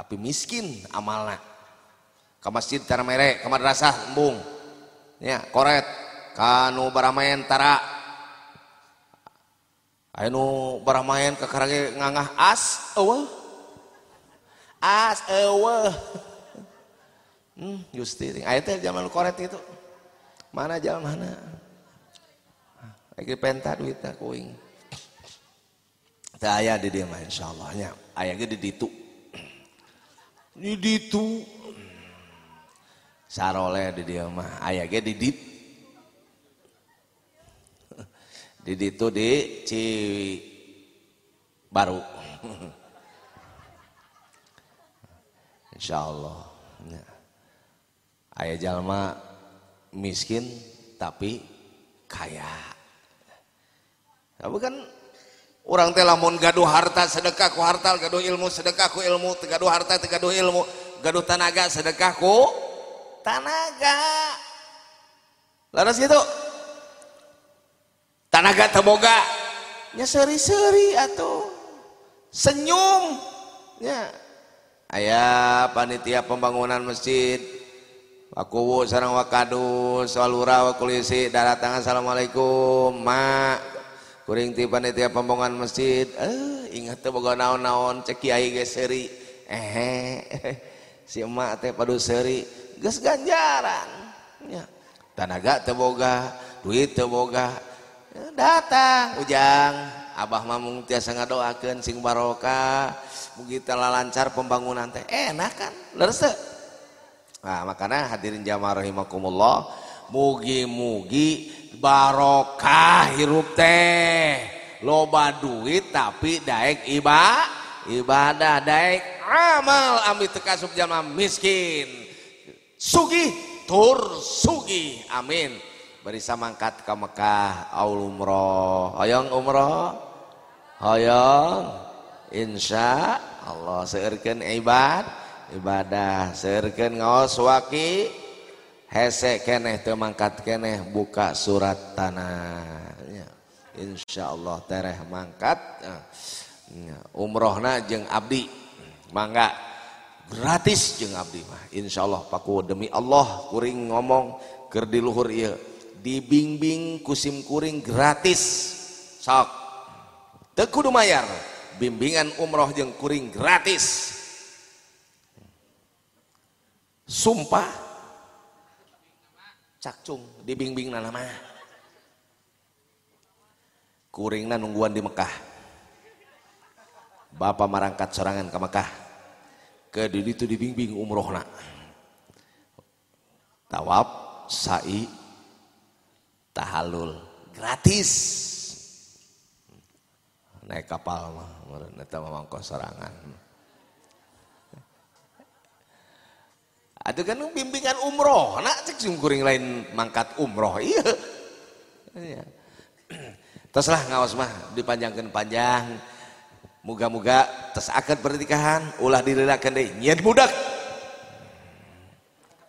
tapi miskin amalna. Ke masjid cara merek ke madrasah embung. Ya koret. Kanu baramayan tara. Ayo nu baramayan ke karage ngangah as awal as ewe hmm, justi ayat teh zaman koret itu. Mana jalan mana? Lagi penta duitnya kuing. Teh ayah di dia mah insyaallah nya aya ge di ditu di ditu sarole di dia mah aya ge di dit di di Ciwi baru Insya Allah. Ya. Ayah jalma miskin tapi kaya. Tapi kan orang teh lamun gaduh harta sedekah ku harta gaduh ilmu sedekah ku ilmu gaduh harta gaduh ilmu gaduh tanaga sedekah ku tanaga. Laras gitu. Tanaga teboga nya seri-seri atau senyum. Nya. Ayah panitia pembangunan masjid. Wakuwu sarang wakadus walura wakulisi darah tangan assalamualaikum mak. kuring ti panitia pembongan masjid. Eh ingat teh boga naon-naon cek kiai ge seuri. Eh si emak teh padu seuri. Geus ganjaran. Ya tanaga teu boga duit teu boga. Datang ujang. Abah mamung tiasa ngadoakeun sing barokah. Mugi lancar pembangunan teh. Enak kan? Lerse nah makanya hadirin jamaah rahimakumullah mugi-mugi barokah hirup teh. Loba duit tapi daek iba ibadah daek amal. Ambil tekasub jamaah miskin. Sugi tur sugi amin. Beri samangkat ke Mekah aul umroh. Hoyong umroh? Hoyong. Insya Allah seurkeun ibad ibadah. Seurkeun ngaos waki hese keneh temangkat keneh buka surat tanahnya Insya Allah tereh mangkat. Umrohna jeng abdi. Mangga gratis jeng abdi mah. Insya Allah paku demi Allah kuring ngomong ker di luhur iya dibimbing kusim kuring gratis. Sok. Tekudu mayar. Bimbingan umroh jeng kuring gratis. Sumpah cakcung dibimbing nama kuringna nungguan di Mekah. Bapak marangkat sorangan ke Mekah. Ke di itu dibimbing umrohna tawab sa'i tahalul gratis. Naik kapal mah eta mah sorangan ada kan bimbingan umroh nak cek kuring lain mangkat umroh iya, iya. Ngawas mah dipanjangkan panjang. Moga-moga tes akad pernikahan ulah direlakan deh nyian budak.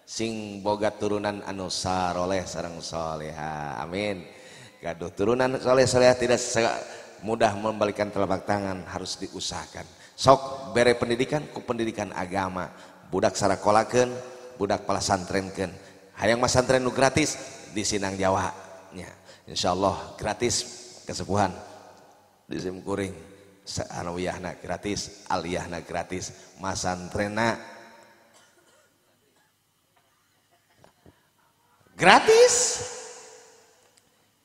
Sing boga turunan anu saroleh sarang soleha. Amin. Gaduh turunan soleh soleha tidak mudah membalikan telapak tangan harus diusahakan. Sok bere pendidikan ku pendidikan agama. Budak sarakolakeun, budak pala santrenkeun. Hayang mas santren nu gratis di Sinang Jawa. Ya, insyaallah gratis kesepuhan di Simkuring Anawiyahna gratis aliyahna gratis masantrena gratis!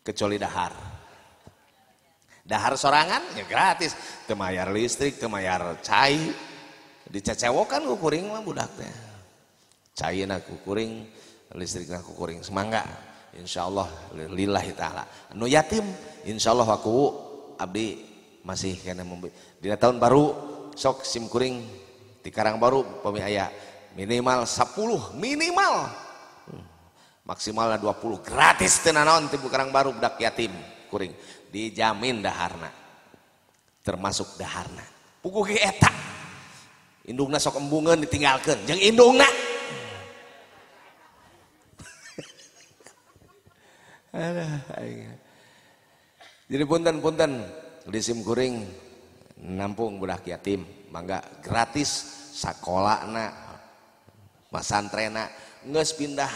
Kecuali dahar. Dahar sorangan ya gratis. Kemayar listrik kemayar cai dicecewokan kukuring mah budak teh. Cai na kukuring listrik na kukuring semangga. Insyaallah lillahi ta'ala. Anu yatim Insya Allah aku abdi masih kena membeli. Di tahun baru sok sim kuring di Karang Baru pemi aya minimal 10 minimal. Maksimalnya 20 gratis tenanon tibu Karang Baru budak yatim kuring. Dijamin daharna termasuk daharna. Puku ke eta indungna sok embungan ditinggalkan jeng indungna. Jadi punten-punten di Simkuring nampung budak yatim, mangga gratis sekolah na masantrena. Nges pindah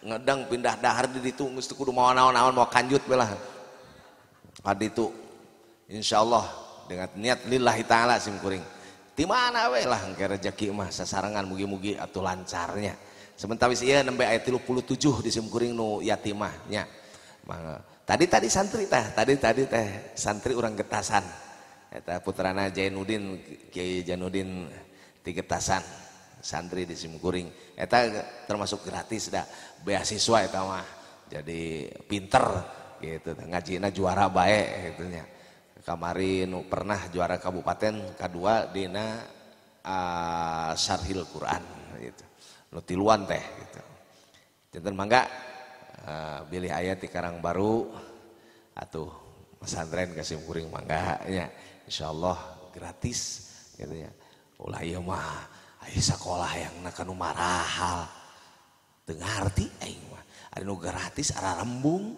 ngedang pindah dahar di itu nges kudu mau naon-naon mau kanjut belah adi itu insyaallah dengan niat lillahi ta'ala simkuring di mana we lah engke rezeki mah sasarangan mugi-mugi atuh lancarnya. Sementara ieu nembe ayat 37 di simkuring nu yatimah nya mangga tadi tadi santri teh tadi tadi teh santri orang getasan. Eta putrana Jainuddin Kiai Jainuddin di getasan santri di Simkuring eta termasuk gratis dah beasiswa eta mah. Jadi pinter gitu ngajina juara baik gitu nya kemarin pernah juara kabupaten kedua dina uh, Sarhil Quran gitu. Nu tiluan teh gitu. Jantan mangga uh, bilih ayat di Karang Baru atau pesantren kasih kuring mangga ya insyaallah gratis gitu ya. Ulah ieu mah sekolah yang nakanu marahal. Teu ngarti aing mah. Ada nu gratis ara rembung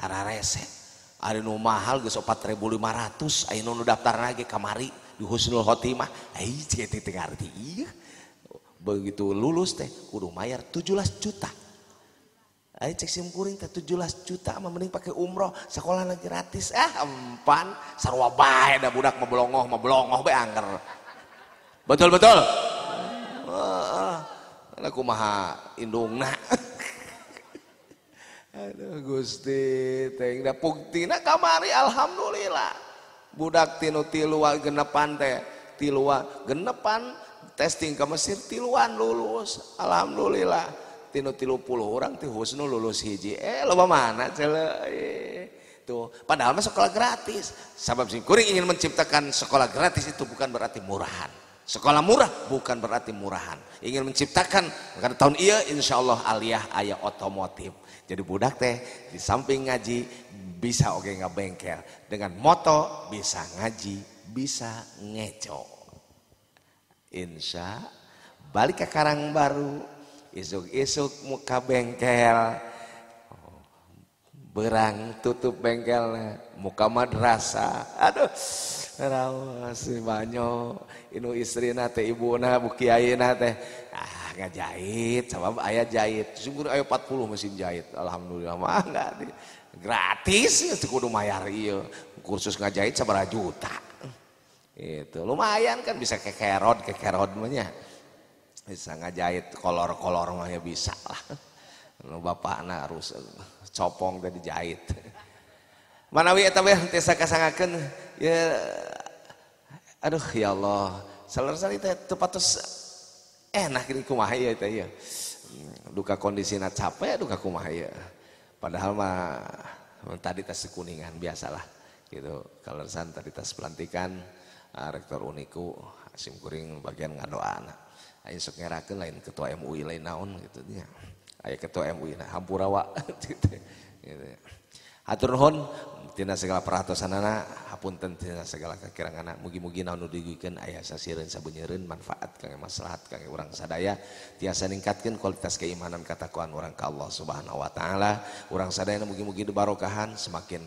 ara rese ada nu mahal geus 4500 aya nu daftar lagi kamari di Husnul Khotimah. Aing cek teu ngarti begitu lulus teh kudu mayar 17 juta. Ayo cek sim kuring teh 17 juta mah mending pakai umroh sekolah lagi gratis. Ah empan sarwa bae da budak mah belongoh mah belongoh bae angker. Betul betul? Uh, aku maha indungna aduh gusti teh da buktina kamari alhamdulillah. Budak tinu tiluan genepan teh tiluan genepan testing ke Mesir tiluan lulus. Alhamdulillah. Tinu tilu puluh orang ti husnu lulus hiji. Eh loba mana eh. tuh padahal mah sekolah gratis. Sabab sing kuring ingin menciptakan sekolah gratis itu bukan berarti murahan. Sekolah murah bukan berarti murahan. Ingin menciptakan karena tahun iya insya Allah aliyah ayah otomotif jadi budak teh di samping ngaji bisa oke nggak bengkel dengan moto bisa ngaji bisa ngeco. Insya balik ke Karang Baru. Isuk-isuk muka bengkel. Berang tutup bengkel muka madrasah. Aduh rawas banyak inu istri nate ibu na buki ayah teh. Ah nggak jahit sabab ayah jahit. Sungguh ayah 40 mesin jahit alhamdulillah. Mah nggak gratis ya kudu mayar iya. Kursus ngajahit seberapa juta. Itu lumayan kan bisa kekerod kekerod namanya bisa ngajahit kolor-kolor mah ya bisa lah. Bapak anak harus copong tadi jahit manawi eta teh tiasa kasangakeun ya aduh ya Allah. Teh teu patos enak ini kumaha ya teh ya duka kondisina capek duka kumaha padahal mah tadi tes kuningan biasalah gitu. Kalau tadi tes pelantikan uh, rektor uniku Asim Kuring bagian ngadoana ayo sok ngerakeun lain ketua MUI lain naon gitu nya aya ketua MUI nah hampurawa gitu, gitu. Hatur nuhun tina segala perhatosanana hapunten tina segala anak. Mugi-mugi naon nu digikeun aya sasireun sabunyereun manfaat kangge maslahat kangge urang sadaya. Tiasa ningkatkeun kualitas keimanan katakuan urang ka Allah Subhanahu wa taala. Urang sadaya mugi-mugi dibarokahan semakin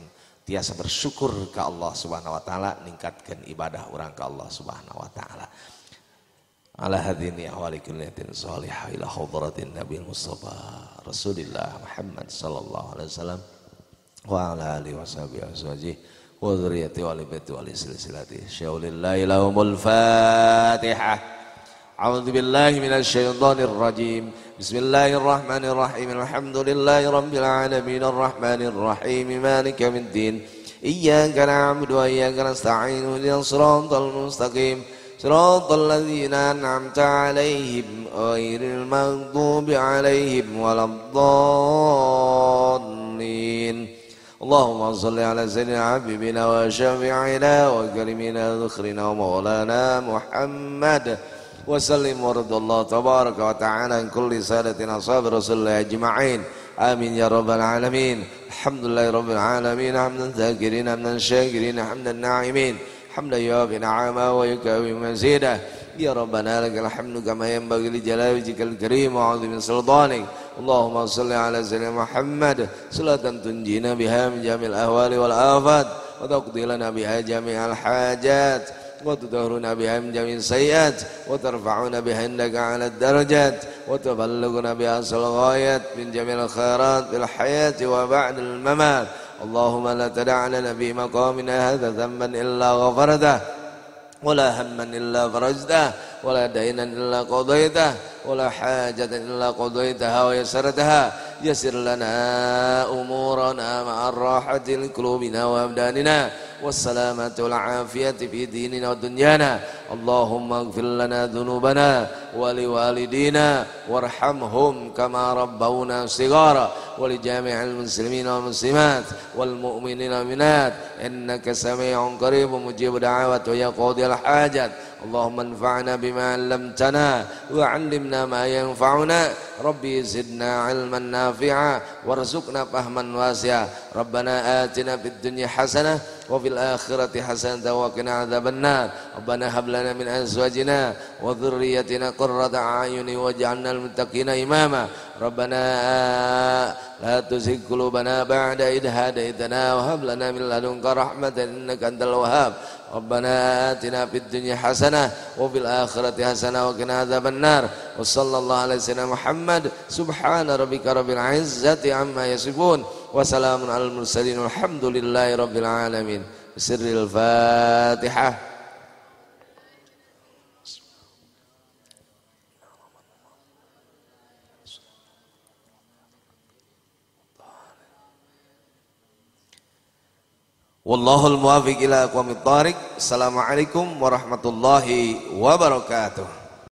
tiasa bersyukur ke Allah Subhanahu wa taala ningkatkeun ibadah urang ka Allah Subhanahu wa taala. Ala hadini ahwali kulliyatin salihah ila hadratin nabi mustafa rasulillah Muhammad sallallahu alaihi wasallam alihi wa sahbihi azwajih wa dzurriyyati wa baiti wa silsilati syaulillahi lahumul fatihah أعوذ بالله من الشيطان الرجيم. بسم الله الرحمن الرحيم. الحمد لله رب العالمين. الرحمن الرحيم. مالك يوم الدين. إياك نعبد وإياك نستعين. اهدنا الصراط المستقيم. صراط الذين أنعمت عليهم غير المغضوب عليهم ولا الضالين. اللهم صل على سيدنا حبيبنا وشفيعنا وكريمنا ذخرنا ومولانا محمد. وسلم ورد الله تبارك وتعالى عن كل سادة أصحاب رسول الله أجمعين. آمين يا رب العالمين. الحمد لله رب العالمين. حمدا ذاكرين حمدا شاكرين حمدا ناعمين. حمدا يوافي نعما ويكاوي مزيدا يا ربنا لك الحمد كما ينبغي لجلال وجهك الكريم وعظيم سلطانك. اللهم صل على سيدنا محمد صلاة تنجينا بها من جميع الأهوال والآفات وتقضي لنا بها جميع الحاجات وتدهرنا بها من جميع السيئات وترفعنا بها عندك على الدرجات وتبلغنا بها الغايات من جميع الخيرات في الحياة وبعد الممات اللهم لا تدع لنا في مقامنا هذا ذنبا إلا غفرته ولا هما إلا فرجته ولا دينا إلا قضيته ولا حاجة إلا قضيتها ويسرتها. يسر لنا أمورنا مع الراحة لقلوبنا وأبداننا والسلامة والعافية في ديننا ودنيانا. اللهم اغفر لنا ذنوبنا ولوالدينا وارحمهم كما ربونا صغارا. ولجامع المسلمين والمسلمات والمؤمنين والمؤمنات. إنك سميع قريب مجيب دعوات ويا قاضي الحاجات اللهم انفعنا بما علمتنا وعلمنا ما ينفعنا. ربي زدنا علما نافعا وارزقنا فهما واسعا. ربنا آتنا في الدنيا حسنة وفي الآخرة حسنة وقنا عذاب النار. ربنا هب لنا من أزواجنا وذريتنا قرة أعين واجعلنا المتقين إماما. ربنا لا تزغ قلوبنا بعد إذ هديتنا وهب لنا من لدنك رحمة إنك أنت الوهاب. ربنا آتنا في الدنيا حسنة وفي الآخرة حسنة وقنا عذاب النار. وصلى الله على سيدنا محمد. سبحان ربك رب العزة عما يصفون وسلام على المرسلين والحمد لله رب العالمين. بسر الفاتحة. Wallahul muwafiq ila aqwamit. Assalamualaikum warahmatullahi wabarakatuh.